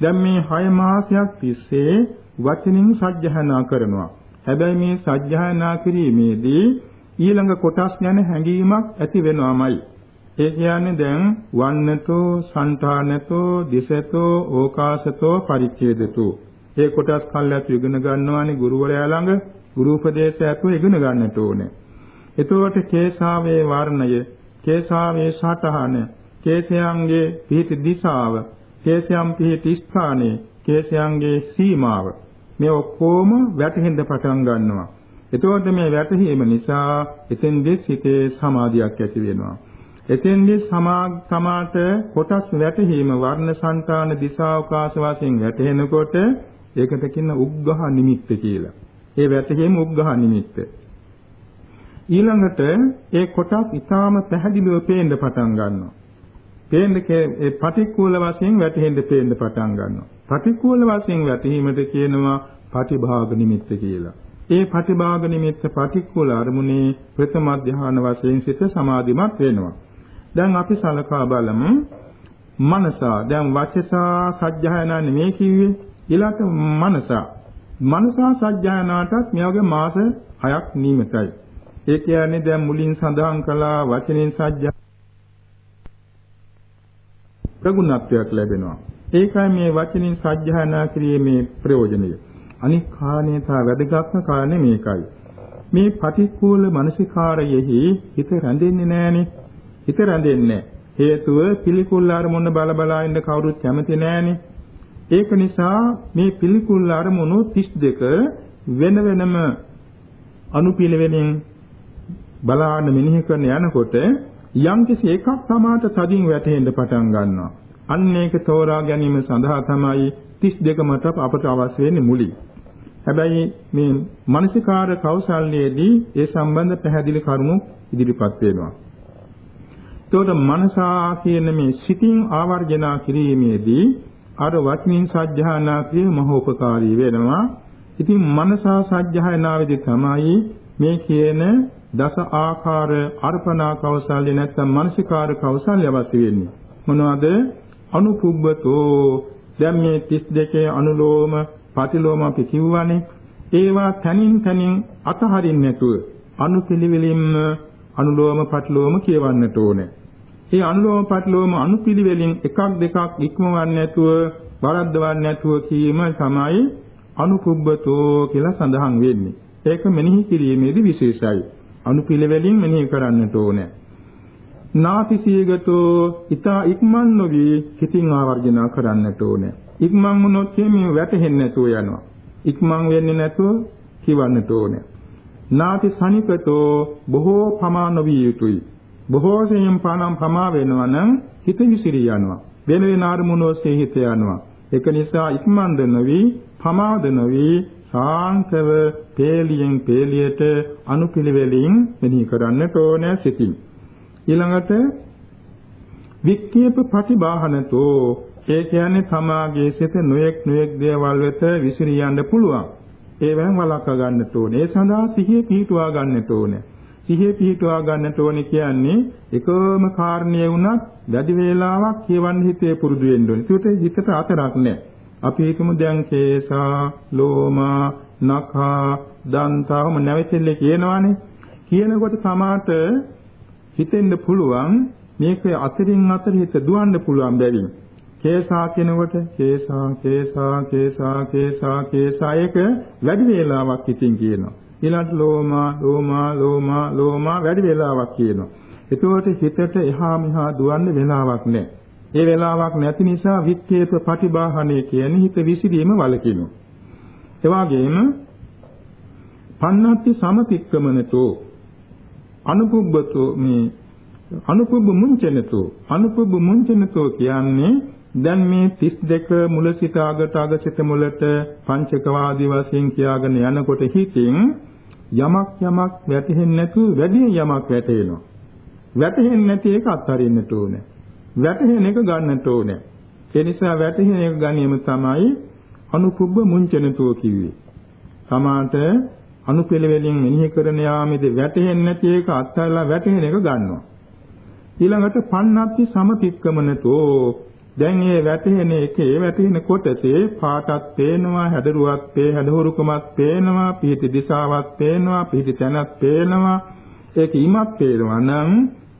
දැන් මේ 6 මාසයක් තිස්සේ වචනින් සජ්ජහනා කරනවා. හැබැයි මේ සජ්ජහනා කිරීමේදී ඊළඟ කොටස් ගැන හැඟීමක් ඇති වෙනවමයි. ඒ කියන්නේ දැන් වන්නතෝ, సంతානතෝ, දිසතෝ, ඕකාසතෝ, පරිච්ඡේදතෝ. ඒ කොටස් කල්ලාතු ඉගෙන ගන්නවානේ ගුරුවරයා ළඟ ගුරු උපදේශය ඇතුව ඉගෙන ගන්නට ඕනේ. එතකොට කේසාවේ වර්ණය, කේසාවේ සටහන, කේසයන්ගේ පිහිටි දිශාව, කේසයන් පිහිටි ස්ථානය, කේසයන්ගේ සීමාව මේ ඔක්කොම වැටහෙන්න පටන් ගන්නවා. එතකොට මේ වැටහීම නිසා එතෙන්දී සිතේ සමාධියක් ඇති වෙනවා. එතෙන්දී සමාගතමාට කොටස් වැටහීම වර්ණ సంతාන දිශාවකාශ වශයෙන් වැටෙනකොට ඒකට කියන උග්ඝහ නිමිත්ත කියලා. ඒ වැටහීම උග්ඝහ නිමිත්ත. ඊළඟට ඒ කොටස් ඊටාම පැහැදිලිව පේන්න පටන් ගන්නවා. පේන්න ඒ පටික්කුල වශයෙන් වැටහෙන්න පේන්න පටන් ගන්නවා. පටික්කුල වශයෙන් වැටීමට කියනවා පටිභාග නිමිත්ත කියලා. ඒ පටිභාග නිමිත්ත පටික්කුල අරමුණේ ප්‍රථම ධ්‍යාන වශයෙන් සිත සමාධිමත් වෙනවා. දැන් අපි සලකා බලමු මනසා දැන් වචසා සජ්ජායනා නෙමෙයි කිව්වේ ඊළඟ මනසා. මනසා සජ්ජායනාටත් මේ වගේ මාස 6ක් නියමිතයි ඒ කියන්නේ දැන් මුලින් සඳහන් කළා වචනෙන් සජ්ජා ප්‍රගුණත්වයක් ලැබෙනවා. ඒකයි මේ වචනින් සජ්ජායනා කිරීමේ ප්‍රයෝජනය. අනික් කාණේ තා වැදගත්ම කාරණේ මේකයි. මේ පටික්කුල මානසිකාරයෙහි හිත රැඳෙන්නේ නැහනේ. හිත රැඳෙන්නේ හේතුව පිළිකුල් අරමුණ බල බලා ඉන්න කවුරුත් කැමති නෑනේ. ඒක නිසා මේ පිළිකුල් අරමුණු 32 වෙන වෙනම අනුපිළිවෙලින් බලාන මෙනෙහි කරන යනකොට යම්කිසි එකක් තමාට තදින් වැටෙන්න පටන් ගන්නවා. අන්න ඒක තෝරා ගැනීම සඳහා තමයි 32 මත අපට අවශ්‍ය වෙන්නේ මුලින්. හැබැයි මේ මානසිකාර කෞශල්‍යයේදී ඒ සම්බන්ධ පැහැදිලි කරුණු ඉදිරිපත් වෙනවා. එතකොට මනසා කියන මේ සිතින් ආවර්ජනා කිරීමේදී අර වචනින් සත්‍යහනා කිරීම මහෝපකාරී වෙනවා. ඉතින් මනසා සත්‍යහනාවේදී තමයි මේ කියන දස ආකාර අර්පණා කෞශල්‍ය නැත්නම් මානසිකාර කෞශල්‍ය අවශ්‍ය වෙන්නේ. මොනවද? අනුපුබ්බතෝ දැන් මේ 32 අනුලෝම පටිලෝම අපි කිව්වනේ. ඒවා තනින් තනින් අතහරින්න නැතුව අනුපිළිවෙලින්ම අනුලෝම පටිලෝම කියවන්නට ඕනේ. ඒ අනුලෝම පරිලෝම අනුපිළිවෙලින් එකක් දෙකක් ඉක්මවන්නේ නැතුව වරද්දවන්නේ නැතුව කීම තමයි අනුකුබ්බතෝ කියලා සඳහන් වෙන්නේ. ඒක මෙනෙහි කිරීමේදී විශේෂයි. අනුපිළිවෙලින් මෙනෙහි කරන්නට ඕනේ. නාතිසීගතෝ ඊතා ඉක්මන් නොවි හිතින් ආවර්ජන කරන්නට ඕනේ. ඉක්මන් වුණොත් මේ වැටෙන්නේ නැතුව යනවා. ඉක්මන් වෙන්නේ නැතුව කිවන්නට ඕනේ. නාති සනිකතෝ බොහෝ ප්‍රමාණ විය යුතුයි. බොහෝ සෙයින් පානම් පමා වෙනවා නම් හිත විසිරී යනවා. වෙන වෙන අරමුණු ඔස්සේ හිත යනවා. ඒක නිසා ඉක්මන්ද නොවි, පමාද නොවි, සාන්තව පේලියෙන් පේලියට අනුපිළිවෙලින් මෙනෙහි කරන්නට ඕනේ සිතින්. ඊළඟට වික්කේප ප්‍රතිබාහනතෝ ඒ කියන්නේ තමාගේ සිත නොයෙක් නොයෙක් දේවල් වෙත විසිරී යන්න පුළුවන්. ඒවෙන් වළක්වා ගන්නට ඕනේ. ඒ සඳහා සිහිය පිහිටුවා ගන්නට ඕනේ. සිහිය පිහිටුවා ගන්නට ඕනේ කියන්නේ එකම කාරණේ වුණත් වැඩි වේලාවක් කියවන්න හිතේ පුරුදු වෙන්න ඕනේ. ඒකට හිතට අතරක් නැහැ. අපි හිතමු දැන් කේසා, ලෝමා, නඛා, දන්තාවම නැවතෙල්ලේ කියනවානේ. කියනකොට තමාට හිතෙන්න පුළුවන් මේක අතරින් අතර හිත දුවන්න පුළුවන් බැවින්. කේසා කියනකොට කේසා, කේසා, කේසා, කේසා, කේසා එක වැඩි වේලාවක් හිතින් කියනවා. ඊළඟට ලෝමා ලෝමා ලෝමා ලෝමා වැඩි වෙලාවක් කියනවා. එතකොට හිතට එහා මෙහා දුවන්න වෙලාවක් නැහැ. ඒ වෙලාවක් නැති නිසා වික්කේත ප්‍රතිබාහණය කියන්නේ හිත විසිරීම වලකිනු. ඒ වගේම පන්නත්ති සමතික්කමනතෝ අනුපුබ්බතෝ මේ අනුපුබ්බ මුංචනතෝ අනුපුබ්බ මුංචනතෝ කියන්නේ දැන් මේ 32 මුල සිට අගට අග සිට මුලට පංචක වාදී වශයෙන් කියාගෙන යනකොට හිතින් යමක් යමක් වැටහෙන්නේ නැතුව වැඩි යමක් වැටෙනවා. වැටහෙන්නේ නැති එක අත්හරින්නට ඕනේ. වැටහෙන එක ගන්නට ඕනේ. ඒ නිසා වැටහෙන එක ගැනීම තමයි අනුපුබ්බ මුංචනතෝ කිව්වේ. සමාත අනුපිළිවෙලින් මෙනෙහි කරන යාමේදී වැටහෙන්නේ නැති එක අත්හැරලා වැටහෙන එක ගන්නවා. ඊළඟට පන්නත්ති සමතික්කමනතෝ දැන් මේ වැටෙන එකේ වැටෙන කොටසේ පාටක් පේනවා හැදරුවක් පේ හැදහුරුකමක් පේනවා පිහිටි දිශාවක් පේනවා පිහිටි තැනක් පේනවා. ඒක ඉමත් පේනවා. නම්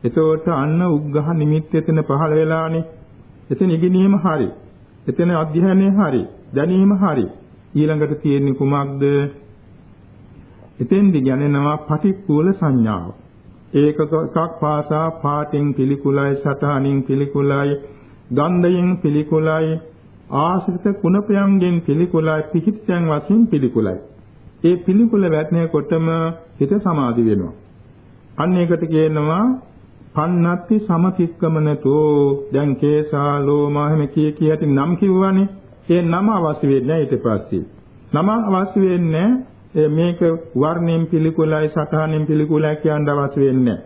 එතකොට අන්න උග්ඝහ නිමිත්ත එතන පහළ වෙලානේ. එතන ඉගෙනීම හරි. එතන අධ්‍යයනය හරි. දැනීම හරි. ඊළඟට තියෙන්නේ කුමක්ද? එතෙන්දි ගැනෙනවා පටික්කුල සංඥාව. ඒකකක් පාසා පාටින් පිළිකුලයි සතහනින් පිළිකුලයි ගන්ධයෙන් පිළිකුලයි ආශ්‍රිත කුණපයන්ගෙන් පිළිකුලයි පිහිටයන් වශයෙන් පිළිකුලයි. ඒ පිළිකුල වැටෙනකොටම හිත සමාධි වෙනවා. අන්න ඒකට කියනවා පන්නත්ති සමතික්කමනතෝ දැන් කේසා ලෝමා හැම කී කියටි නම් කිව්වනේ. ඒ නම අවශ්‍ය වෙන්නේ ඊට පස්සේ. නම අවශ්‍ය වෙන්නේ මේක වර්ණයෙන් පිළිකුලයි සටහනෙන් පිළිකුලයි කියන්න අවශ්‍ය වෙන්නේ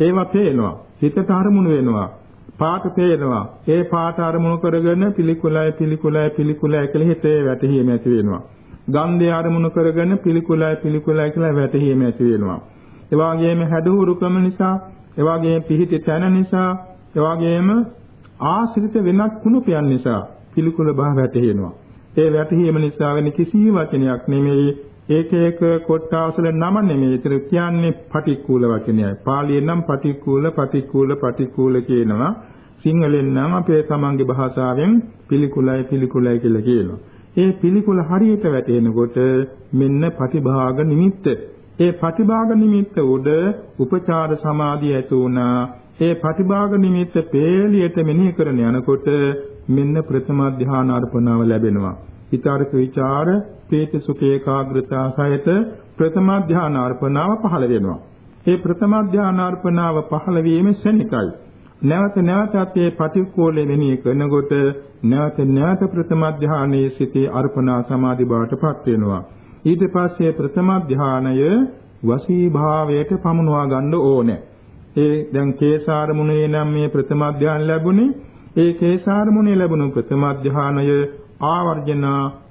ඒවා පේනවා. හිතට අරමුණු වෙනවා. පාට පේනවා ඒ පාට අරමුණු කරගෙන පිළිකුලයි පිළිකුලයි පිළිකුලයි කියලා හිතේ වැටහීම ඇති වෙනවා. ගන්ධය අරමුණු කරගෙන පිළිකුලයි පිළිකුලයි කියලා වැටහීම ඇති වෙනවා. ඒ වගේම හැඩහුරුකම නිසා ඒ වගේම පිහිටි තැන නිසා ඒ වගේම ආශ්‍රිත වෙනත් කුණුපයන් නිසා පිළිකුල භාව වැටහෙනවා. ඒ වැටහීම නිසා වෙන කිසි වචනයක් නෙමෙයි ඒක ඒක කොට්ටාවසල නම නෙමෙයි. ඒතර කියන්නේ පටික්කුල වචනයයි. පාලියෙන් නම් පටික්කුල පටික්කුල පටික්කුල කියනවා. සිංහලෙන් නම් අපේ තමන්ගේ භාෂාවෙන් පිළිකුලයි පිළිකුලයි කියලා කියනවා. ඒ පිළිකුල හරියට වැටෙනකොට මෙන්න ප්‍රතිභාග නිමිත්ත. ඒ ප්‍රතිභාග නිමිත්ත උඩ උපචාර සමාධිය ඇති වුණා. ඒ ප්‍රතිභාග නිමිත්ත පේලියට මෙනෙහි කරන යනකොට මෙන්න ප්‍රථම ධානා අර්පණාව ලැබෙනවා. විතර්ක ਵਿਚාර පීති සුඛ ඒකාග්‍රතාව සහිත ප්‍රථම ධානාර්පණාව පහළ වෙනවා. මේ ප්‍රථම ධානාර්පණාව පහළ වීමේ ශනිකයි. නැවත නැවතත් මේ පටික්කෝලේ වෙණී කරනකොට නැවත නැවත ප්‍රථම ධානයේ සිටී අර්පණා සමාධි බවටපත් වෙනවා. ඊට පස්සේ ප්‍රථම ධානය වසී භාවයට පමුණවා ගන්න ඕනේ. ඒ දැන් කේසාරමුණේ නම් මේ ප්‍රථම ධානය ලැබුණේ ඒ කේසාරමුණේ ලැබුණු ප්‍රථම ධානය ආවර්ජන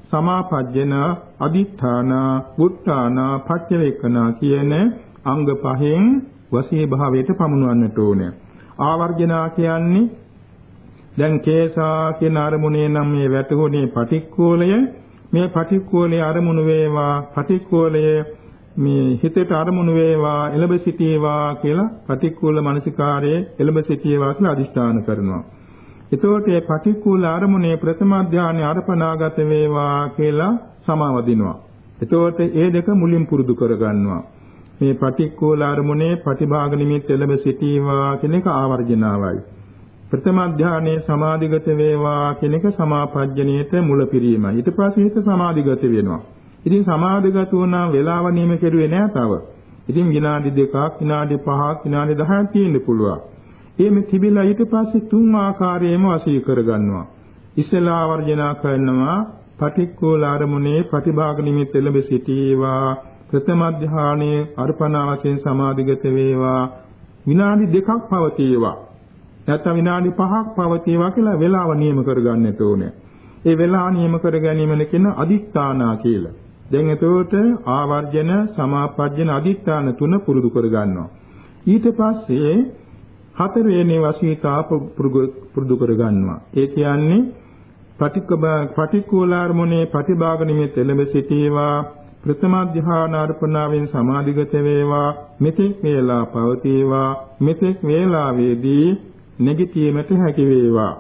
සමාපජ්ජන අදිඨාන වුත්තාන පච්චවේකන කියන අංග පහෙන් වශී භාවයට පමුණවන්නට ඕනේ. ආවර්ජනා කියන්නේ දැන් කේසා කියන අරමුණේ නම් මේ වැටුනේ පටික්කෝලය. මේ පටික්කෝලයේ අරමුණු වේවා පටික්කෝලයේ මේ හිතේට අරමුණු වේවා එළඹ සිටීවා කියලා පටික්කෝල මනසිකාරයේ එළඹ සිටීවා කියලා අදිෂ්ඨාන කරනවා. එතකොට මේ පටික්කුල අරමුණේ ප්‍රථම ධානය අර්පණාගත වේවා කියලා සමාවදිනවා. එතකොට ඒ දෙක මුලින් පුරුදු කරගන්නවා. මේ පටික්කුල අරමුණේ ප්‍රතිභාග නිමිත්ත එළඹ සිටීවා කියන එක ආවර්ජනාවයි. ප්‍රථම ධානයේ සමාධිගත වේවා කියන එක සමාපජ්ජණියට මුල පිරීමයි. ඊට පස්සේ හිත සමාධිගත වෙනවා. ඉතින් සමාධිගත වුණා වේලාව නියම කෙරුවේ නෑ තව. ඉතින් විනාඩි දෙකක්, විනාඩි පහක්, විනාඩි 10ක් තියෙන්න පුළුවන්. එහෙම තිබිලා ඊට පස්සේ තුන් ආකාරයෙන්ම වශී කරගන්නවා. ඉස්සලා වර්ජනා කරනවා පටික්කෝල අරමුණේ ප්‍රතිභාග නිමිත්ත එළඹ සිටීවා ප්‍රථම ධානයේ අර්පණා වශයෙන් සමාධිගත වේවා විනාඩි දෙකක් පවතීවා නැත්නම් විනාඩි පහක් පවතීවා කියලා වේලාව නියම කරගන්නට ඕනේ. ඒ වේලාව නියම කර ගැනීමන කියන අදිස්ථානා කියලා. දැන් එතකොට ආවර්ජන සමාපජ්ජන අදිස්ථාන තුන පුරුදු කරගන්නවා. ඊට පස්සේ හතරවෙනි වශීතා පුරුදු කර ගන්නවා. ඒ කියන්නේ පටික්කුලාර්මුණේ ප්‍රතිභාග නිමිත එළඹ සිටීවා ප්‍රථම ධ්‍යාන අර්පණාවෙන් සමාධිගත වේවා මෙතෙක් වේලා පවතිවා මෙතෙක් වේලාවේදී නැගිටීමට හැකි වේවා.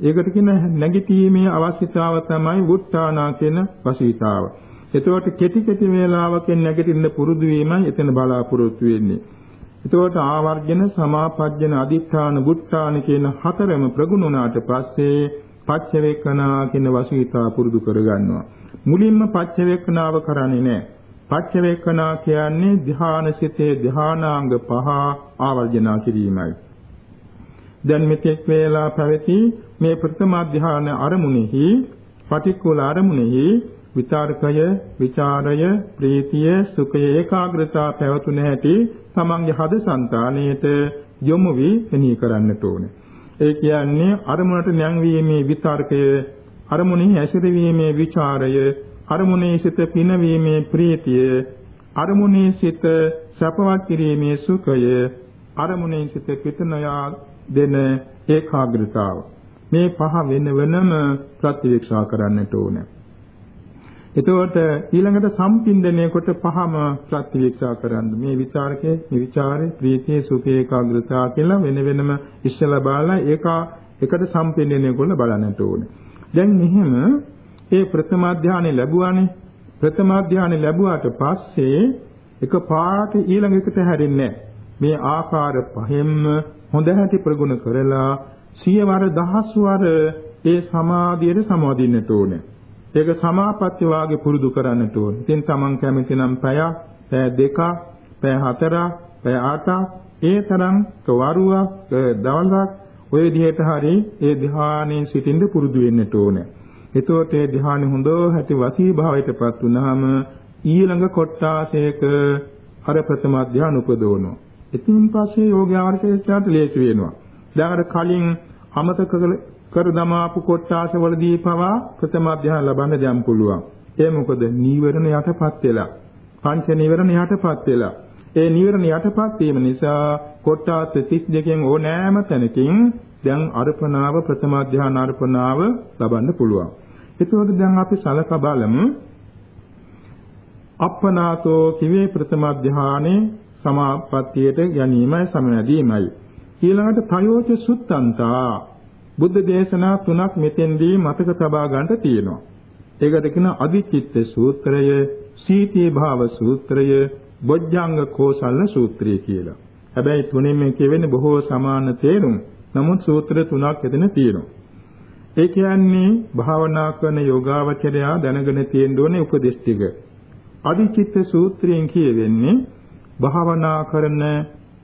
ඒකට කියන නැගිටීමේ අවශ්‍යතාව තමයි වුත්තානා කියන වශීතාව. එතකොට කෙටි කෙටි වේලාවකින් නැගිටින්න පුරුදු වීමයි එතන බලාපොරොත්තු වෙන්නේ. එතකොට ආවර්ජන සමාපජ්ජන අදිඨාන ගුට්ටාන කියන හතරම ප්‍රගුණ වුණාට පස්සේ පච්චවේකනා කියන වශීතා පුරුදු කරගන්නවා. මුලින්ම පච්චවේකනාව කරන්නේ නැහැ. පච්චවේකනා කියන්නේ ධ්‍යානසිතේ ධ්‍යානාංග පහ ආවර්ජනා කිරීමයි. දැන් මෙතෙක් වේලා පැවති මේ ප්‍රථම ධ්‍යාන අරමුණෙහි පටික්කුල අරමුණෙහි විචාරකය, ਵਿਚාරය, ප්‍රීතිය, සුඛය, ඒකාග්‍රතාව පැවතුන හැටි තමන්ගේ හද సంతාණයට යොමු වී මෙනෙහි කරන්නට ඕනේ. ඒ කියන්නේ අරමුණට නැංවීමේ විචාරකය, අරමුණෙහි ඇසිරීමේ විචාරය, අරමුණේ සිත පිනවීමේ ප්‍රීතිය, අරමුණේ සිත සපවත් කිරීමේ සුඛය, අරමුණේ සිත පිටනයා දෙන ඒකාග්‍රතාව. මේ පහ වෙන වෙනම ප්‍රතිවීක්ෂා කරන්නට ඕනේ. එතකොට ඊළඟට සම්පින්දණය කොට පහම ප්‍රතිවික්ෂා කරන්න. මේ විචාරකේ මේ විචාරේ ප්‍රීතිය සුඛේ ඒකාග්‍රතාව කියලා වෙන වෙනම ඉස්සලා බලලා ඒක එකට සම්පින්දණය කරලා බලන්නට ඕනේ. දැන් මෙහෙම ඒ ප්‍රථම ධානය ලැබුවානේ. ප්‍රථම ධානය ලැබුවාට පස්සේ එක පාට ඊළඟ එකට හැරෙන්නේ මේ ආකාර පහෙන්ම හොඳ හැටි ප්‍රගුණ කරලා සියවර දහස් වර ඒ සමාධියට සමාදින්නට ඕනේ. ඒක සමාපatti වාගේ පුරුදු කරන්නට ඕනේ. ඉතින් Taman කැමති නම් පැයක්, පැය දෙකක්, පැය හතරක්, පැය අටක් ඒ තරම් වරුවක් දවල්ක් ඔය විදිහට හරි ඒ ධ්‍යානයේ සිටින්න පුරුදු වෙන්නට ඕනේ. එතකොට ඒ ධ්‍යානෙ හොඳ හැටි වසී භාවයටපත් වුනහම ඊළඟ කොට්ටාසයක අර ප්‍රථම ධ්‍යාන උපදවනවා. ඉතින් පස්සේ යෝගාවර්ෂයට ලේසි වෙනවා. දැන් අර කලින් අමතක කර දමාපු කොට්ටාසවලදී පවා ප්‍රථම ධ්‍යාන ලබන්න දැන් පුළුවන්. ඒ මොකද නීවරණ යටපත් වෙලා. පංච නීවරණ යටපත් වෙලා. ඒ නීවරණ යටපත් වීම නිසා කොට්ටාස 32කින් ඕනෑම තැනකින් දැන් අර්පණාව ප්‍රථම ධ්‍යාන අර්පණාව ලබන්න පුළුවන්. එතකොට දැන් අපි සලකා බලමු අප්පනාතෝ කිවේ ප්‍රථම ධ්‍යානේ සමාපත්තියට ගැනීමයි සමනදීමයි. ඊළඟට ප්‍රයෝච සුත්තන්තා බුද්ධ දේශනා තුනක් මෙතෙන්දී මතක තබා ගන්නට තියෙනවා. ඒකට කියන අදිචිත්ත සූත්‍රය, සීතී භාව සූත්‍රය, බොජ්ජංග කෝසල සූත්‍රය කියලා. හැබැයි තුනෙන් මේ කියවෙන්නේ බොහෝ සමාන තේරුම්. නමුත් සූත්‍ර තුනක් එතන තියෙනවා. ඒ කියන්නේ භාවනා කරන යෝගාවචරයා දැනගෙන තියෙන්න ඕනේ උපදේශ ටික. අදිචිත්ත සූත්‍රයෙන් කියවෙන්නේ භාවනා කරන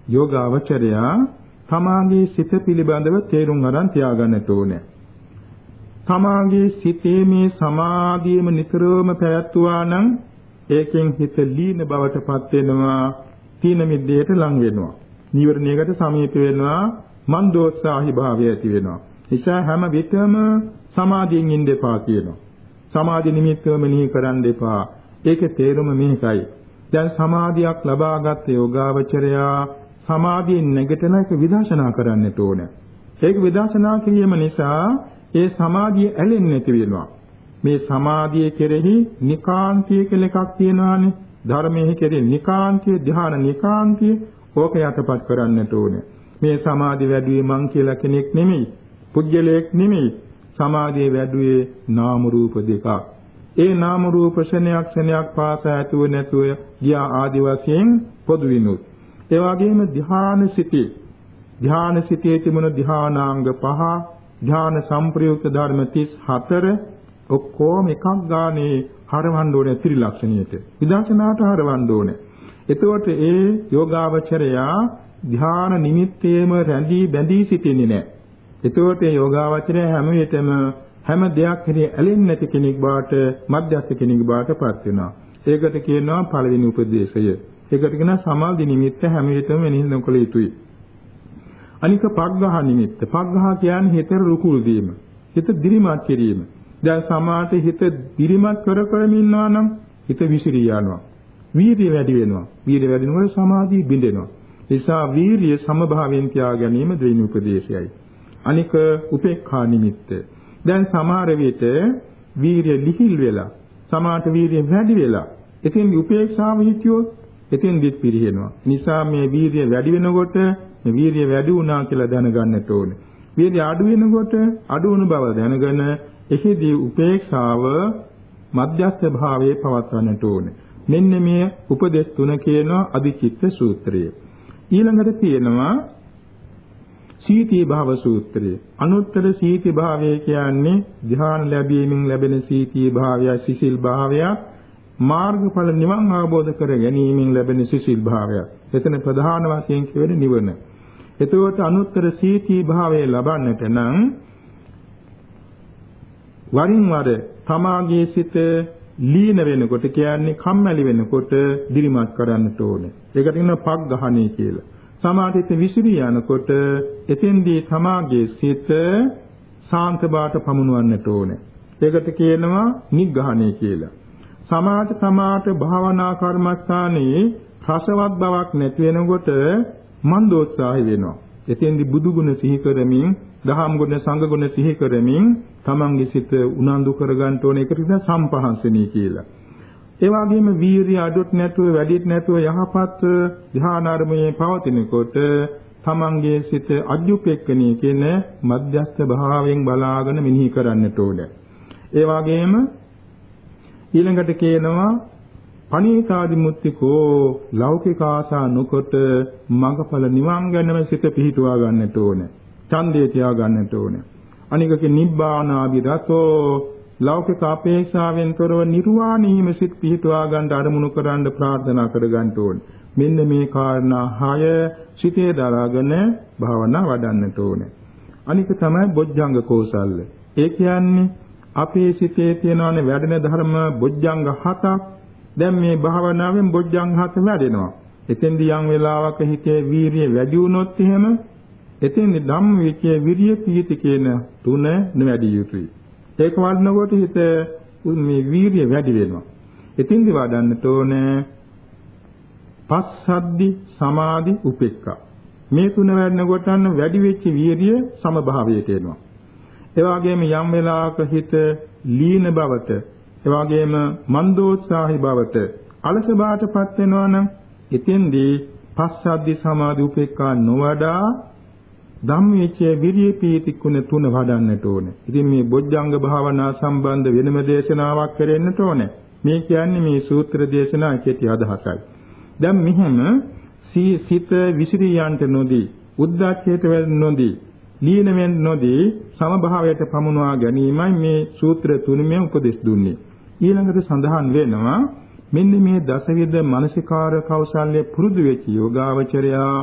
යෝගාවචරයා තමාගේ සිත පිළිබඳව තේරුම් අරන් තියාගන්නට ඕනේ. තමාගේ සිතේ මේ සමාධියම නිතරම පැවැත්වුවා නම් ඒකෙන් හිත ලීන බවටපත් වෙනවා, තීන මිද්දේට ලං වෙනවා. නීවරණයකට සමීප වෙනවා, මන්දෝත්සාහි භාවය ඇති වෙනවා. නිසා හැම විටම සමාධියෙන් ඉන්න එපා කියනවා. සමාධි නිමිත්තම මෙනෙහි කරන්න එපා. ඒකේ තේරුම මේකයි. දැන් සමාධියක් ලබාගත් යෝගාවචරයා සමාධියෙන් නැගිටින එක විදර්ශනා කරන්නට ඕන. ඒක විදර්ශනා කිරීම නිසා ඒ සමාධිය ඇලෙන්නේ නැති වෙනවා. මේ සමාධිය කෙරෙහි නිකාන්තිය කියලා එකක් තියෙනවානේ. ධර්මයේ කෙරෙහි නිකාන්තිය, ධ්‍යාන නිකාන්තිය ඕක යටපත් කරන්නට ඕනේ. මේ සමාධි වැඩිවේ මං කියලා කෙනෙක් නෙමෙයි. පුජ්‍යලයක් නෙමෙයි. සමාධිය වැඩුවේ නාම රූප දෙකක්. ඒ නාම රූප ශනයක් ශනයක් පාසා ඇතුව නැතුව ගියා ආදි වශයෙන් පොදු විනුත් ඒ වගේම ධ්‍යාන සිටි ධ්‍යාන සිටේ තිබුණ ධ්‍යානාංග පහ ධ්‍යාන සම්ප්‍රයුක්ත ධර්ම 34 ඔක්කොම එකක් ගානේ හරවන්න ඕනේ ත්‍රිලක්ෂණියට. විදර්ශනාට හරවන්න ඕනේ. එතකොට ඒ යෝගාවචරයා ධ්‍යාන නිමිත්තේම රැඳී බැඳී සිටින්නේ නැහැ. එතකොට ඒ යෝගාවචරය හැම විටම හැම දෙයක් කෙරේ ඇලෙන්නේ නැති කෙනෙක් බවට මධ්‍යස්ථ කෙනෙක් බවට පත් වෙනවා. ඒකට කියනවා පළවෙනි උපදේශය. ඒකට කියන සමාධි නිමිත්ත හැම විටම වෙනින් නොකළ යුතුයි. අනික පග්ඝහ නිමිත්ත. පග්ඝහ කියන්නේ හිතේ රුකුල් දීම. හිත දිරිමත් කිරීම. දැන් සමාත හිත දිරිමත් කර කරමින් ඉන්නවා නම් හිත විසිරී යනවා. වීර්යය වැඩි වෙනවා. වීර්යය වැඩි වෙනකොට සමාධිය බිඳෙනවා. නිසා වීර්ය සමභාවයෙන් තියා ගැනීම දෙවෙනි උපදේශයයි. අනික උපේක්ඛා නිමිත්ත. දැන් සමහර විට වීර්ය ලිහිල් වෙලා සමාත වීර්ය වැඩි වෙලා ඉතින් උපේක්ෂාව හිතියොත් එතෙන්දිත් පිරිහෙනවා. නිසා මේ වීර්ය වැඩි වෙනකොට මේ වීර්ය වැඩි වුණා කියලා දැනගන්නට ඕනේ. වීර්ය අඩු වෙනකොට අඩු වුණු බව දැනගෙන එහිදී උපේක්ෂාව මධ්‍යස්ථ භාවයේ පවත්වන්නට ඕනේ. මෙන්න මේ උපදේශ තුන කියනවා අදිචිත්ත සූත්‍රය. ඊළඟට තියෙනවා සීති භාව සූත්‍රය. අනුත්තර සීති භාවය කියන්නේ ධ්‍යාන ලැබීමෙන් ලැබෙන සීති භාවය, සිසිල් භාවය, මාර්ගඵල නිවන් අවබෝධ කර ගැනීමෙන් ලැබෙන සිසිල් භාවයක්. එතන ප්‍රධාන වශයෙන් කියවෙන නිවන. එතකොට අනුත්තර සීති භාවය ලබන්නට නම් වරින් වර තමාගේ සිත ලීන වෙනකොට කියන්නේ කම්මැලි වෙනකොට දිරිමත් කරන්නට ඕනේ. ඒකට කියන පග්ගහණේ කියලා. සමාධිත විසිරී යනකොට එතෙන්දී තමාගේ සිත සාන්ත බාට පමුණවන්නට ඕනේ. ඒකට කියනවා නිග්ගහණේ කියලා. සමාත සමාත භාවනා කර්මස්ථානයේ රසවත් බවක් නැති වෙනකොට මන්දෝත්සාහය වෙනවා. එතෙන්දි බුදු ගුණ සිහි කරමින්, දහම් ගුණ, සංඝ ගුණ සිහි කරමින් තමන්ගේ සිත උනන්දු කරගන්න ඕන එකට කියන සම්පහන්සනී කියලා. ඒ වගේම වීරිය අඩොත් නැතුව වැඩිත් නැතුව යහපත් ධානාරමයේ පවතිනකොට තමන්ගේ සිත අධ්‍යුපෙක්කණී කියන මධ්‍යස්ථ භාවයෙන් බලාගෙන මෙනෙහි කරන්නට ඕනේ. ඒ වගේම ඊළඟට කියනවා පණීතාදි මුත්තිකෝ ලෞකික ආශා නොකොට මඟඵල නිවන් ගැනම සිත පිහිටුවා ගන්නට ඕනේ. ඡන්දේ තියා ගන්නට ඕනේ. අනිකක නිබ්බානාදි රතෝ ලෞකික අපේක්ෂාවෙන් තොරව නිර්වාණීම සිත් පිහිටුවා ගන්න අරමුණු කරන්න ප්‍රාර්ථනා කර ගන්න ඕනේ. මෙන්න මේ කාරණා හය සිතේ දරාගෙන භාවනා වඩන්නට ඕනේ. අනික තමයි බොජ්ජංග කෝසල්ල. ඒ කියන්නේ අපේ සිතේ තියෙනවනේ වැඩෙන ධර්ම බොජ්ජංග හතක්. දැන් මේ භාවනාවෙන් බොජ්ජංග හත වැඩෙනවා. එතෙන්දී යම් වෙලාවක හිතේ වීරිය වැඩි වුණොත් එහෙම එතෙන්දී ධම්ම විචේ විරිය පීති කියන තුන නැවැඩිය යුතුයි. ඒක වඩනකොට හිත මේ වීරිය වැඩි වෙනවා. එතෙන්දී වඩන්නට ඕනේ පස්සද්දි සමාධි උපේක්ඛා. මේ තුන වැඩනකොට වැඩි වෙච්ච වීරිය සමභාවයට එනවා. ඒ වගේම යම් වෙලාවක හිත ලීන බවට, ඒ වගේම මන්දෝත්සාහී බවට, අලස බවටපත් වෙනවා නම් එතෙන්දී පස්සද්ධි සමාධි උපේක්ඛා නොවඩා ධම්මේචේ විරිය පීති කුණ තුන වඩන්නට ඕනේ. ඉතින් මේ බොජ්ජංග භාවනා සම්බන්ධ වෙනම දේශනාවක් කරෙන්නට ඕනේ. මේ කියන්නේ මේ සූත්‍ර දේශනා කෙටි අදහසයි. දැන් මෙහෙම සිත විසිරී යන්ට නොදී, උද්දච්චයට වෙන්න නොදී, ලීන වෙන්න නොදී සමභාවයට පමුණවා ගැනීමයි මේ සූත්‍ර තුනම උපදෙස් දුන්නේ. ඊළඟට සඳහන් වෙනවා මෙන්න මේ දසවිධ මානසිකාර කෞශල්‍ය පුරුදු වෙච්ච යෝගාවචරයා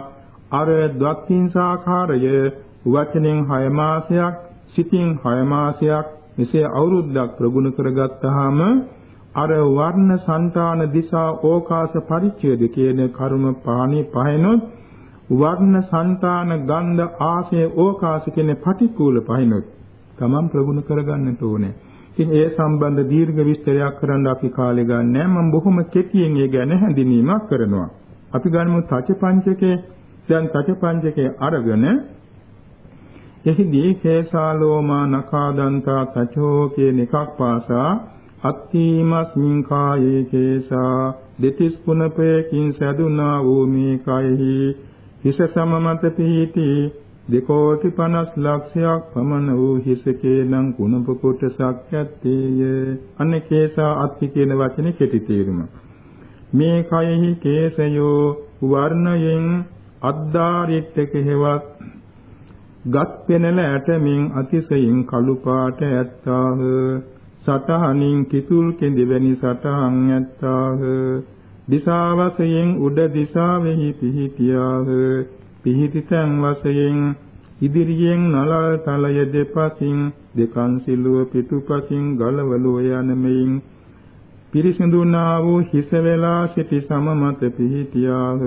අර ද්වක්ඛින්සාකාරය වචනෙන් 6 මාසයක් සිතින් 6 මාසයක් මෙසේ අවුරුද්දක් ප්‍රගුණ කරගත්තාම අර වර්ණ సంతාන දිසා ඕකාස පරිච්ඡේද කියන කර්ම පහණි පහිනොත් වර්ණ సంతාන ගන්ධ ආසේ ඕකාස කියන පටිකූල පහිනොත් තමන් ප්‍රගුණ කරගන්නට ඕනේ. ඉතින් ඒ සම්බන්ධ දීර්ඝ විස්තරයක් කරන්න අපි කාලය ගන්නෑ. මම බොහොම කෙටියෙන් ඒ ගැන හැඳිනීමක් කරනවා. අපි ගනිමු තච පංචකේ දැන් තච පංචකේ අරගෙන එහිදී කේසාලෝමා නකාදන්තා තචෝ කියන එකක් පාසා අත්ථීමස්මින් කායේ කේසා දෙතිස් කුණපයකින් සැදුනා වූ මේ කයෙහි හිස සමමත පිහිටි දෙකෝටි 50 ලක්ෂයක් පමණ වූ හිසකේ නම් කුණප කොටසක් ඇත්තේය. අනකේසා අත්ති කියන වචනේ කෙටි තේරුම. මේ කයෙහි කේසයෝ වර්ණයෙන් අද්දාරිට්ඨක හේවත් ගස් පෙනල ඇටමින් අතිශයින් කළු පාට ඇත්තාහ. සතහනින් කිතුල් කෙඳෙවැනි සතහන් ඇත්තාහ. දිසා වශයෙන් උඩ දිසාවෙහි පිහිටියාහ. පිහිටිතන් වශයෙන් ඉදිරියෙන් නලල් තලය දෙපසින් දෙකන් සිලුව පිටුපසින් ගලවලෝ යන මෙයින් පිරිසිදුනා වූ හිස වෙලා සිටි සම මත පිහිටියාහ.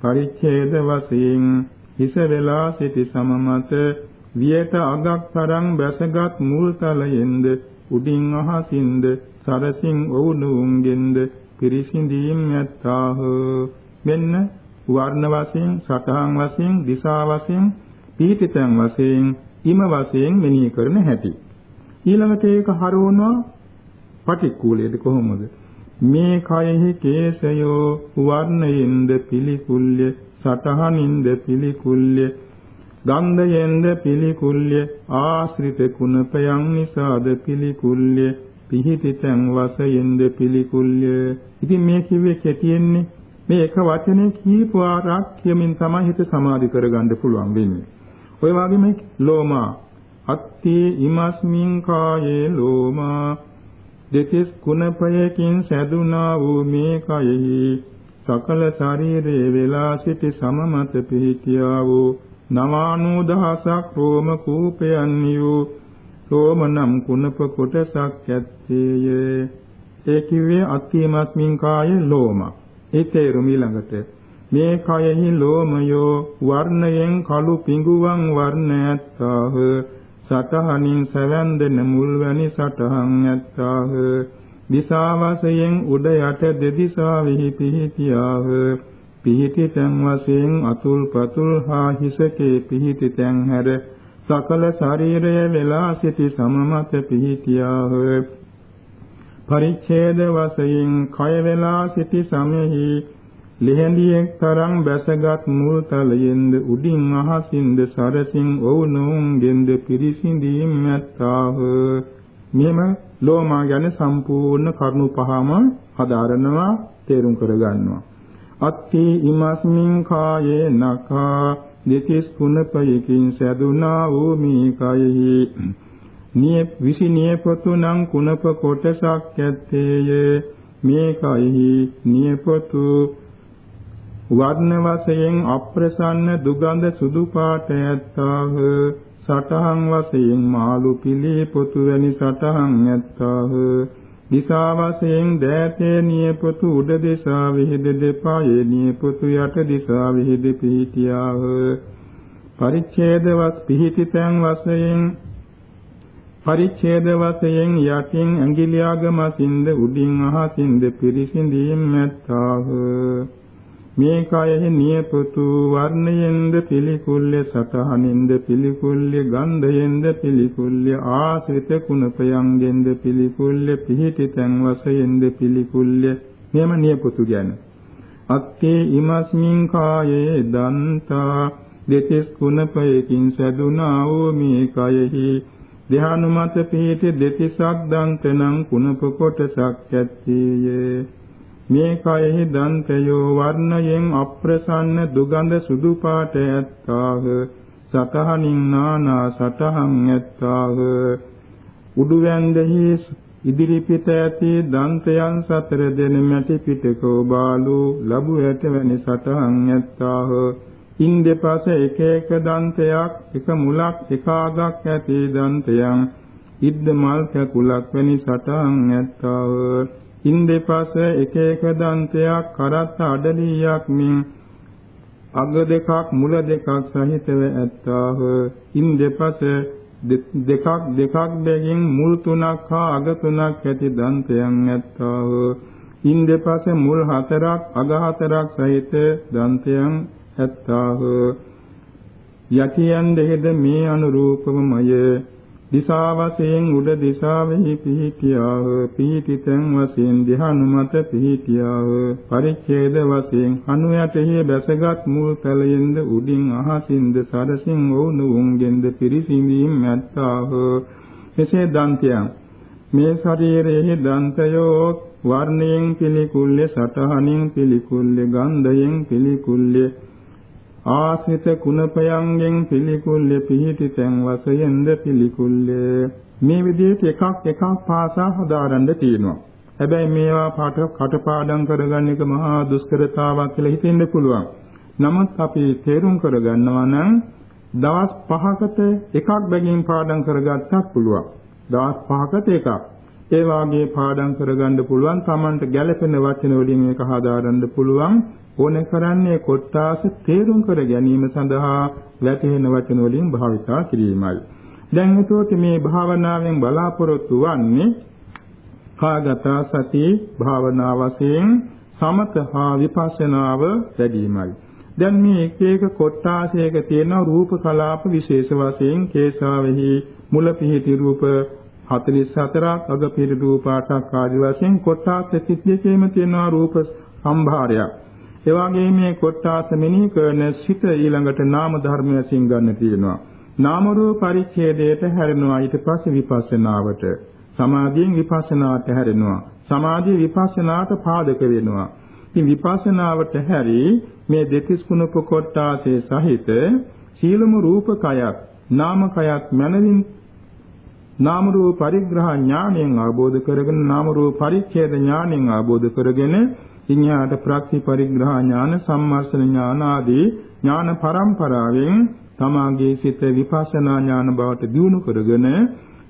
පරිච්ඡේද වශයෙන් හිස වෙලා සිටි සම මත වියට අගක් තරම් බැසගත් මුල් තලයෙන්ද උඩින් අහසින්ද සරසින් ඔවුනුන්ගෙන්ද පිරිසිඳීම් ඇත්තාහ. මෙන්න වර්ණ වශයෙන් සතහන් වශයෙන් දිසා වශයෙන් පීඨිතයන් වශයෙන් ඉම වශයෙන් මෙනෙහි කරන හැටි. ඊළඟට ඒක හරවනවා පටික්කුලයේද කොහොමද? මේ කයෙහි කේශයෝ වර්ණයෙන්ද පිළිකුල්ය සතහනින්ද පිළිකුල්ය ගන්ධයෙන්ද පිළිකුල්ය ආශ්‍රිත කුණපයන් නිසාද පිළිකුල්ය පිහිටිතං වශයෙන්ද පිළිකුල්ය. ඉතින් මේ කිව්වේ කෙටියෙන්නේ මේ එක වචනේ කීප වාරක් කියමින් තමයි හිත සමාධි කරගන්න පුළුවන් වෙන්නේ. ඔය වගේම ලෝමා. අත්ති ඉමස්මින් කායේ ලෝමා. දෙතිස් කුණපයකින් සැදුනා වූ මේ කයෙහි සකල ශරීරයේ වෙලා සිටි සමමත පිහිටියා වූ නවානූදහසක් රෝම කූපයන් යූ රෝම නම් කුණප කොටසක් ඇත්තේය. ඒ කිව්වේ අත්ථීමස්මින් කාය ලෝම ඒ තේරුම ඊළඟට මේ කයෙහි ලෝමයෝ වර්ණයෙන් කළු පිඟුවන් වර්ණ ඇත්තාහ. සතහනින් සැවැන්දෙන මුල් වැනි සටහන් ඇත්තාහ. දිසා වශයෙන් උඩ යට දෙදිසා විහි පිහිටියාහ. පිහිටි තැන් වශයෙන් අතුල් පතුල් හා හිසකේ පිහිටි තැන් හැර සකල ශරීරය වෙලා සිටි සමමත පිහිටියාහ. පරිච්ඡේද වශයෙන් කය වෙලා සිටි සමෙහි ලිහෙඳියෙක් තරම් බැසගත් මුල් තලයෙන්ද උඩින් අහසින්ද සරසින් ඔවුනොවුන්ගෙන්ද පිරිසිඳීම් ඇත්තාහ. මෙම ලෝමා ගැන සම්පූර්ණ කරුණු පහම හදාරනවා තේරුම් කරගන්නවා. අත්ති ඉමස්මින් කායේ නඛා දෙතිස් කුණපයකින් සැදුනා වූ මේ කයෙහි නිය විසිනිය පොතු නම් කුණප කොටසක් ඇත්තේය. මේ කයෙහි නියපොතු වර්ණ වශයෙන් අප්‍රසන්න දුගඳ සුදු පාට ඇත්තාහ. සටහන් වශයෙන් මාළු පිළි පොතු වැනි සටහන් ඇත්තාහ. දිසා වශයෙන් දෑතේ නියපොතු උඩ දිසා විහිද දෙපායේ නියපොතු යට දිසා විහිද පිහිටියාහ. පරිච්ඡේදවත් පිහිටි තැන් වශයෙන් පරිච්ඡේද වශයෙන් යටින් ඇඟිලි අගමසින්ද උඩින් අහසින්ද පිරිසිඳීම් ඇත්තාහ මේ කයෙහි නියපොතු වර්ණයෙන්ද පිළිකුල්ය සතහනින්ද පිළිකුල්ය ගන්ධයෙන්ද පිළිකුල්ය ආශ්‍රිත කුණපයන්ගෙන්ද පිළිකුල්ය පිහිටි තැන් වශයෙන්ද පිළිකුල්ය මෙම නියපොතු ගැන. අත්තේ ඉමස්මින් කායේ දන්තා දෙතිස් කුණපයකින් සැදුනා වූ මේ කයෙහි ධානුමත පිහිටි දෙතිසක් දන්තනම් කුණප කොටසක් ඇත්තේය. මේ කයෙහි දන්තයෝ වර්ණයෙන් අප්‍රසන්න දුගඳ සුදු පාට ඇත්තාහ. සතහනින් නානා සතහන් ඇත්තාහ. උඩුවැන්දෙහි ඉදිරි පිට ඇති දන්තයන් සතර දෙන මැටි පිටකෝ බාලු ලැබු ඇට වැනි සතහන් ඇත්තාහ. ඉන් දෙපස එක එක දන්තයක් එක මුලක් එක අගක් ඇති දන්තයන්. ඉද්ද මල් කැකුලක් වැනි සතහන් ඇත්තාහ. ඉන් දෙපස එක එක දන්තයක් කරත් අඩලියක් මින් අග දෙකක් මුල දෙකක් සහිතව ඇත්තාහ. ඉන් දෙපස දෙකක් දෙකක් බැගින් මුල් තුනක් හා අග තුනක් ඇති දන්තයන් ඇත්තාහ. ඉන් දෙපස මුල් හතරක් අග හතරක් සහිත දන්තයන් ඇත්තාහ. යටියන් දෙහෙද මේ අනුරූපමය දිසා වශයෙන් උඩ දිසාවෙහි පිහිටියාව පිහිටිතෙන් වශයෙන් ධ්‍යානුමත පිහිටියාව පරිච්ඡේද වශයෙන් අනු යටෙහි බැසගත් මුල් පැලයෙන්ද උඩින් අහසින්ද සරසින් වුණුන්ගෙන්ද පිරිසිඳීම් ඇත්තාහ එසේ දන්තයන් මේ ශරීරයේ දන්තයෝ වර්ණයෙන් පිළිකුල්ය සටහනින් පිළිකුල්ය ගන්ධයෙන් පිළිකුල්ය ආශ්‍රිත කුණපයන්ගෙන් පිළිකුල්ය පිහිටි තැන් වශයෙන්ද පිළිකුල්ය මේ විදිහට එකක් එකක් පාසා හදාරන්න තියෙනවා. හැබැයි මේවා පාට කටපාඩම් කරගන්න එක මහා දුෂ්කරතාවක් කියලා හිතෙන්න පුළුවන්. නමුත් අපි තේරුම් කරගන්නවා නම් දවස් 5කට එකක් බැගින් පාඩම් කරගත්තත් පුළුවන්. දවස් 5කට එකක්. ඒ වාගේ පාඩම් කරගන්න පුළුවන්. Tamanට ගැළපෙන වචන වලින් මේක හදාරන්න පුළුවන්. ඕනේ කරන්නේ කොට්ටාස තේරුම් කර ගැනීම සඳහා වැටහෙන වචන වලින් භාවිතා කිරීමයි. දැන් එතකොට මේ භාවනාවෙන් බලාපොරොත්තු වන්නේ කාගත සති භාවනා වශයෙන් සමත හා විපස්සනාව වැඩිමයි. දැන් මේ එක එක කොට්ටාසයක තියෙන රූප කලාප විශේෂ වශයෙන් කේශාවෙහි මුල පිහිටි රූප 44ක් අග පිහිටි රූප 8ක් ආදි වශයෙන් කොට්ටාස 32කේම තියෙන රූප සම්භාරයක්. ඒ වගේම මේ කොට්ටාස මෙනෙහි කරන සිත ඊළඟට නාම ධර්ම වශයෙන් ගන්න තියෙනවා. නාම රූප පරිච්ඡේදයට හැරෙනවා ඊට පස්සේ විපස්සනාවට. සමාධියෙන් විපස්සනාට හැරෙනවා. සමාධිය විපස්සනාට පාදක වෙනවා. ඉතින් විපස්සනාවට හැරි මේ දෙතිස් කුණප කොට්ටාසේ සහිත සීලම රූපකයක් නාමකයක් මනවින් නාම රූප පරිග්‍රහ ඥාණයෙන් අවබෝධ කරගෙන නාම රූප පරිච්ඡේද ඥාණයෙන් අවබෝධ කරගෙන ඉන්හාට ප්‍රක්ෂි පරිග්‍රහ ඥාන සම්මර්ෂණ ඥාන ආදී ඥාන පරම්පරාවෙන් තමාගේ සිත විපස්සනා ඥාන බවට දියුණු කරගෙන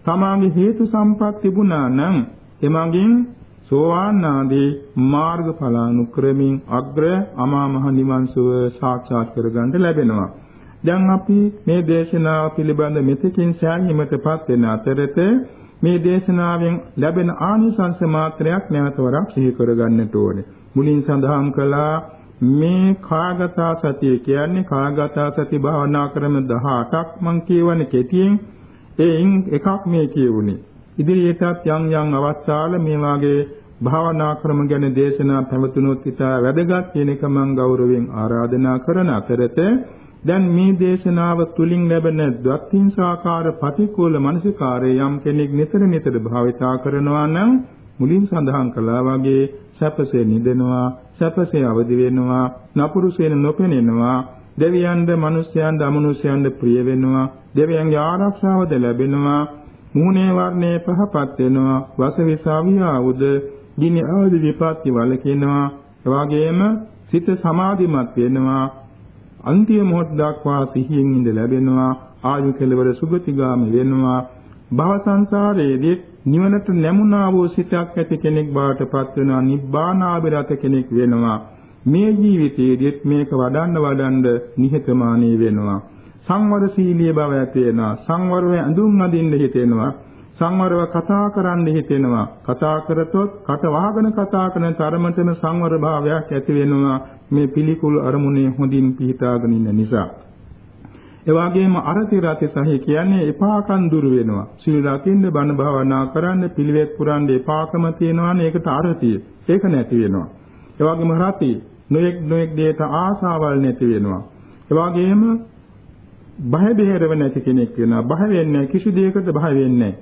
තමාගේ හේතු සම්පත් තිබුණා නම් එමගින් සෝවාන් ආදී මාර්ගඵල අනුක්‍රමින් අග්‍ර අමා මහ නිවන් සුව සාක්ෂාත් කරගන්න ලැබෙනවා. දැන් අපි මේ දේශනාව පිළිබඳ මෙතකින් සෑහීමටපත් වෙන අතරත මේ දේශනාවෙන් ලැබෙන ආනිසංස මාත්‍රයක් නැවත වරක් සිහි කරගන්නට ඕනේ. මුලින් සඳහන් කළා මේ කාගත සතිය කියන්නේ කාගත සති භාවනා ක්‍රම 18ක් මම කියවනේ කෙටියෙන් එයින් එකක් මේ කියුනේ ඉදිරියටත් යම් යම් අවස්ථාවල මේ වාගේ භාවනා ක්‍රම ගැන දේශනා පැවතුනොත් ඉතා වැදගත් කියන එක මම ගෞරවයෙන් ආරාධනා කරන අතරත දැන් මේ දේශනාව තුලින් ලැබෙන ද්වත්තිංසාකාර පටිකූල මනසිකාරය යම් කෙනෙක් නිතර නිතර භාවිතා කරනවා නම් මුලින් සඳහන් කළා වගේ සැපසේ නිදෙනවා සැපසේ අවදි වෙනවා නපුරුසේන නොපෙනෙනවා දෙවියන්ද මිනිස්යන්ද අමනුෂ්‍යයන්ද ප්‍රිය වෙනවා දෙවියන්ගේ ආරක්ෂාවද ලැබෙනවා මූණේ වර්ණේ පහපත් වෙනවා වසවිසාවියාවුද ගිනි ආදී විපත්ති වලකිනවා එවාගෙම සිත සමාධිමත් වෙනවා අන්තිම මොහොත දක්වා සිහියෙන් ඉඳ ලැබෙනවා ආයු කෙලවර සුගතිගාමි වෙනවා භව සංසාරයේදී නිවනට නැමුණා වූ සිතක් ඇති කෙනෙක් බවට පත් වෙනවා නිබ්බානාබිරත කෙනෙක් වෙනවා. මේ ජීවිතයේදීත් මේක වඩන්න වඩන්න නිහතමානී වෙනවා. සංවරශීලී බව ඇති වෙනවා. සංවරව ඇඳුම් අඳින්න හිතෙනවා. සංවරව කතා කරන්න හිතෙනවා. කතා කරතොත් කට වහගෙන කතා කරන තරමටම සංවර භාවයක් ඇති වෙනවා. මේ පිළිකුල් අරමුණේ හොඳින් පිහිටාගෙන ඉන්න නිසා. ඒ වගේම අරති රති සහි කියන්නේ එපාකම් දුර වෙනවා. සිල් රකින්න බණ භාවනා කරන්න පිළිවෙත් පුරන්න එපාකම තියෙනවානේ ඒකට අරතිය. ඒක නැති වෙනවා. ඒ වගේම රති. නොඑක් නොඑක් දෙයට ආසාවල් නැති වෙනවා. ඒ වගේම බය බෙහෙරව නැති කෙනෙක් වෙනවා. බය වෙන්නේ කිසි දෙයකට බය වෙන්නේ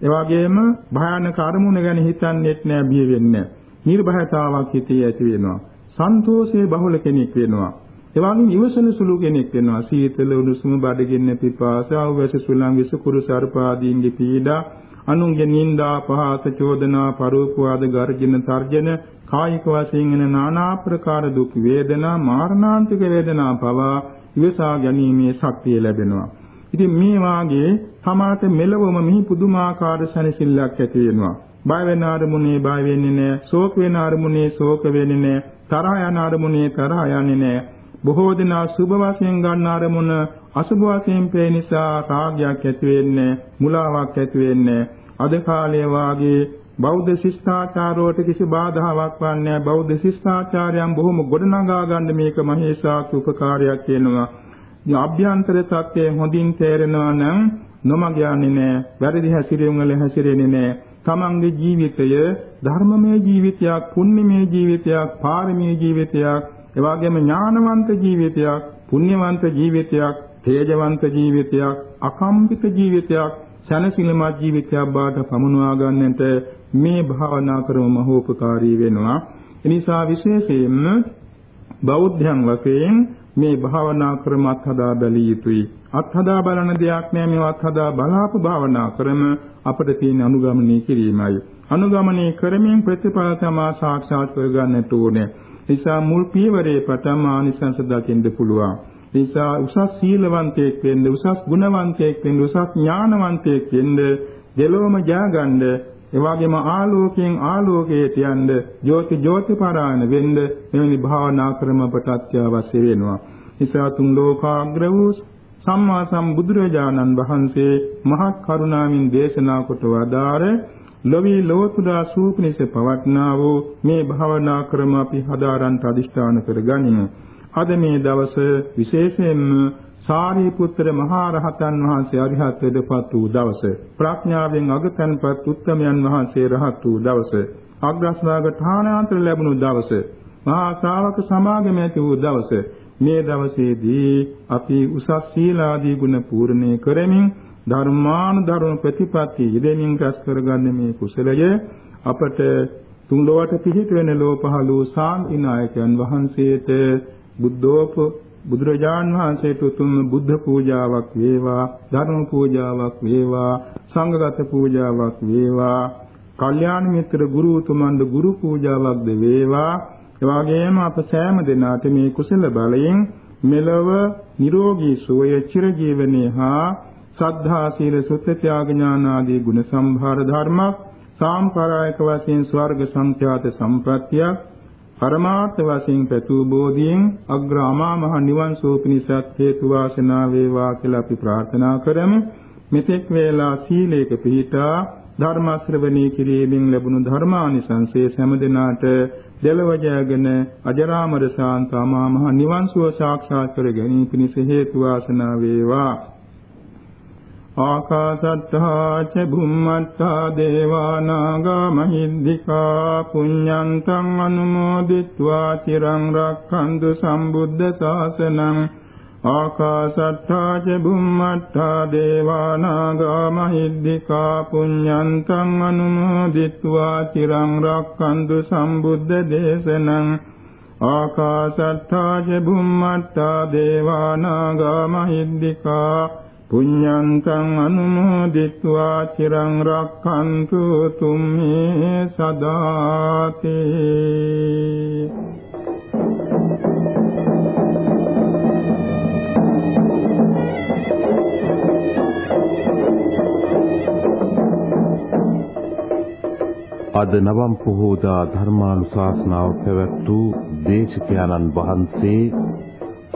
ඒ වගේම භයානක අරමුණ ගැන හිතන්නේත් නෑ බිය වෙන්නේ නිර්භයතාවක් හිතේ ඇති වෙනවා. සන්තෝෂයේ බහුල කෙනෙක් වෙනවා. එවාගේ නිවසන සුළු කෙනෙක් වෙනවා. සීතල උණුසුම බඩගින්න පිපාස, අවැස සුළං විස කුරු සර්පාදීන්ගේ පීඩා, අනුන්ගේ නිന്ദා, පහාස, චෝදනා, පරෝපවාද, ගර්ජන, තර්ජන, කායික වශයෙන් එන নানা ආකාර දුක් වේදනා, මාරණාන්තික වේදනා පවා ඉවසා ගැනීමේ ශක්තිය ලැබෙනවා. ඉතින් මේ වාගේ සමාත මෙලවම මිහි පුදුමාකාර සැනසෙල්ලක් ඇති වෙනවා. බය වෙන අරමුණේ බය වෙන්නේ නැහැ. ශෝක වෙන අරමුණේ ශෝක වෙන්නේ නැහැ. තරහ යන අරමුණේ තරහ යන්නේ නැහැ. බොහෝ දෙනා සුභ වශයෙන් ගන්න අරමුණ අසුභ වශයෙන් පේ නිසා රාගයක් ඇති වෙන්නේ, මුලාවක් ඇති වෙන්නේ. අද කාලයේ වාගේ බෞද්ධ ශිෂ්ටාචාරවලට කිසි බාධාවක් වන්නේ නැහැ. බෞද්ධ ශිෂ්ටාචාරයන් බොහොම ගොඩනගා ගන්න මේක මහේසාක් උපකාරයක් වෙනවා. මේ අභ්‍යන්තර தත්ත්වය හොඳින් තේරෙනවා නම් නොමග යන්නේ නැහැ, වැරදි හැසිරීම් වල හැසිරෙන්නේ නැහැ. තමන්ගේ ජීවිතය ධර්මමය ජීවිතයක්, පුණ්‍යමය ජීවිතයක්, පාරමී ජීවිතයක්, එවාගෙම ඥානවන්ත ජීවිතයක්, පුණ්‍යවන්ත ජීවිතයක්, තේජවන්ත ජීවිතයක්, අකම්පිත ජීවිතයක්, සනසිලමත් ජීවිතයක් බවට පමුණවා ගන්නට මේ භාවනා ක්‍රම මහෝපකාරී වෙනවා. එනිසා විශේෂයෙන්ම බෞද්ධයන් වශයෙන් මේ භාවනා ක්‍රම අත්හදා බැලිය යුතුයි. අත්හදා බලන දෙයක් නෑ මේ අත්හදා බලාපු භාවනා ක්‍රම අපිට තියෙන අනුගමනය කිරීමයි. අනුගමනය කරමින් ප්‍රතිඵල තමා සාක්ෂාත් කරගන්නට ඕනේ. නිසා මුල් පියවරේ පටන් ආනිසංස දකින්න පුළුවන්. නිසා උසස් සීලවන්තයෙක් වෙන්න, උසස් ගුණවන්තයෙක් වෙන්න, උසස් ඥානවන්තයෙක් වෙන්න, දෙලොවම ජාගන්න එවාගෙම ආලෝකයෙන් ආලෝකයට යන්න ජෝති ජෝති පරායන වෙන්න මෙවැනි භාවනා ක්‍රම අපට අත්‍යවශ්‍ය වෙනවා. නිසා තුන් ලෝකාග්‍ර වූ සම්මා සම්බුදුරජාණන් වහන්සේ මහත් කරුණාවෙන් දේශනා කොට වදාර ලොවි ලෝතුරා සූපනිස පවට්නා වූ මේ භාවනා ක්‍රම අපි හදාරන්ට අදිෂ්ඨාන කරගනිමු. අද මේ දවස විශේෂයෙන්ම සාරිපුත්‍ර මහා රහතන් වහන්සේ අරිහත්ත්වයටපත් වූ දවස. ප්‍රඥාවෙන් අගතන්පත් උත්තමයන් වහන්සේ රහත් වූ දවස. අග්‍රස්වාග ඨානාන්තර ලැබුණු දවස. මහා ශ්‍රාවක සමාගම ඇති වූ දවස. මේ දවසේදී අපි උසස් සීලාදී ගුණ පූර්ණේ කරමින් ධර්මානුධර්ම ප්‍රතිපatti යෙදෙමින් රැස් කරගන්න මේ කුසලය. අපට තුන් ලොවට පිහිට වෙන ලෝපහළු සාන්තිනායකයන් වහන්සේට බුද්ධෝප බුදුරජාන් වහන්සේට උතුම් බුද්ධ පූජාවක් වේවා ධර්ම පූජාවක් වේවා සංඝගත පූජාවක් වේවා කල්යාණ මිත්‍ර ගුරු උතුමන්ද ගුරු පූජාවක්ද වේවා. එවාගෙම අප සෑම දිනාට මේ කුසල බලයෙන් මෙලව නිරෝගී සුවය චිරජීවනයේ හා සද්ධා සීල සුත්‍ය ත්‍යාග ඥාන ආදී ගුණ සම්භාර ධර්මක් සාම්ප්‍රායික වශයෙන් ස්වර්ග සංඛ්‍යාත සම්ප්‍රත්‍යක් පරමාර්ථ වශයෙන් පැතු බෝධියෙන් අග්‍ර අමා මහ නිවන් සෝ පිණිසත් හේතු වාසනා වේවා කියලා අපි ප්‍රාර්ථනා කරමු. මෙතෙක් වේලා සීලයක පිහිටා ධර්ම ශ්‍රවණී කිරීමෙන් ලැබුණු ධර්මානිසංසයේ සෑම දිනාට දෙලව ජයගෙන අජරාමර ශාන්ත අමා මහ නිවන් සුව සාක්ෂාත් කර ගැනීම පිණිස හේතු වාසනා වේවා ආකාසත්තා ච බුම්මත්තා දේවානාගා මහිද්దికා පුඤ්ඤන්තං අනුමෝදිත්වා තිරං රක්ඛන්තු සම්බුද්ධ ශාසනං ආකාසත්තා ච බුම්මත්තා දේවානාගා මහිද්దికා පුඤ්ඤන්තං අනුමෝදිත්වා තිරං රක්ඛන්තු සම්බුද්ධ දේශනං ආකාසත්තා ච බුම්මත්තා දේවානාගා මහිද්దికා පුඤ්ඤන්තං අනුමෝදිत्वा චිරං රක්ඛන්තු තුම්මේ සදාති අද නවම් පොහෝදා ධර්මානුශාසනාව පැවැත් වූ දේශකයන්න් වහන්සේ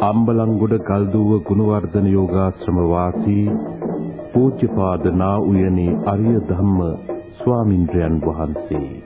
අම්බලන්ගොඩ ගල්දුව ගුණවර්ධන යෝගාශ්‍රම වාසී පූජ්‍යපාද නා උයනේ අරිය ධම්ම ස්වාමින්ද්‍රයන් වහන්සේ.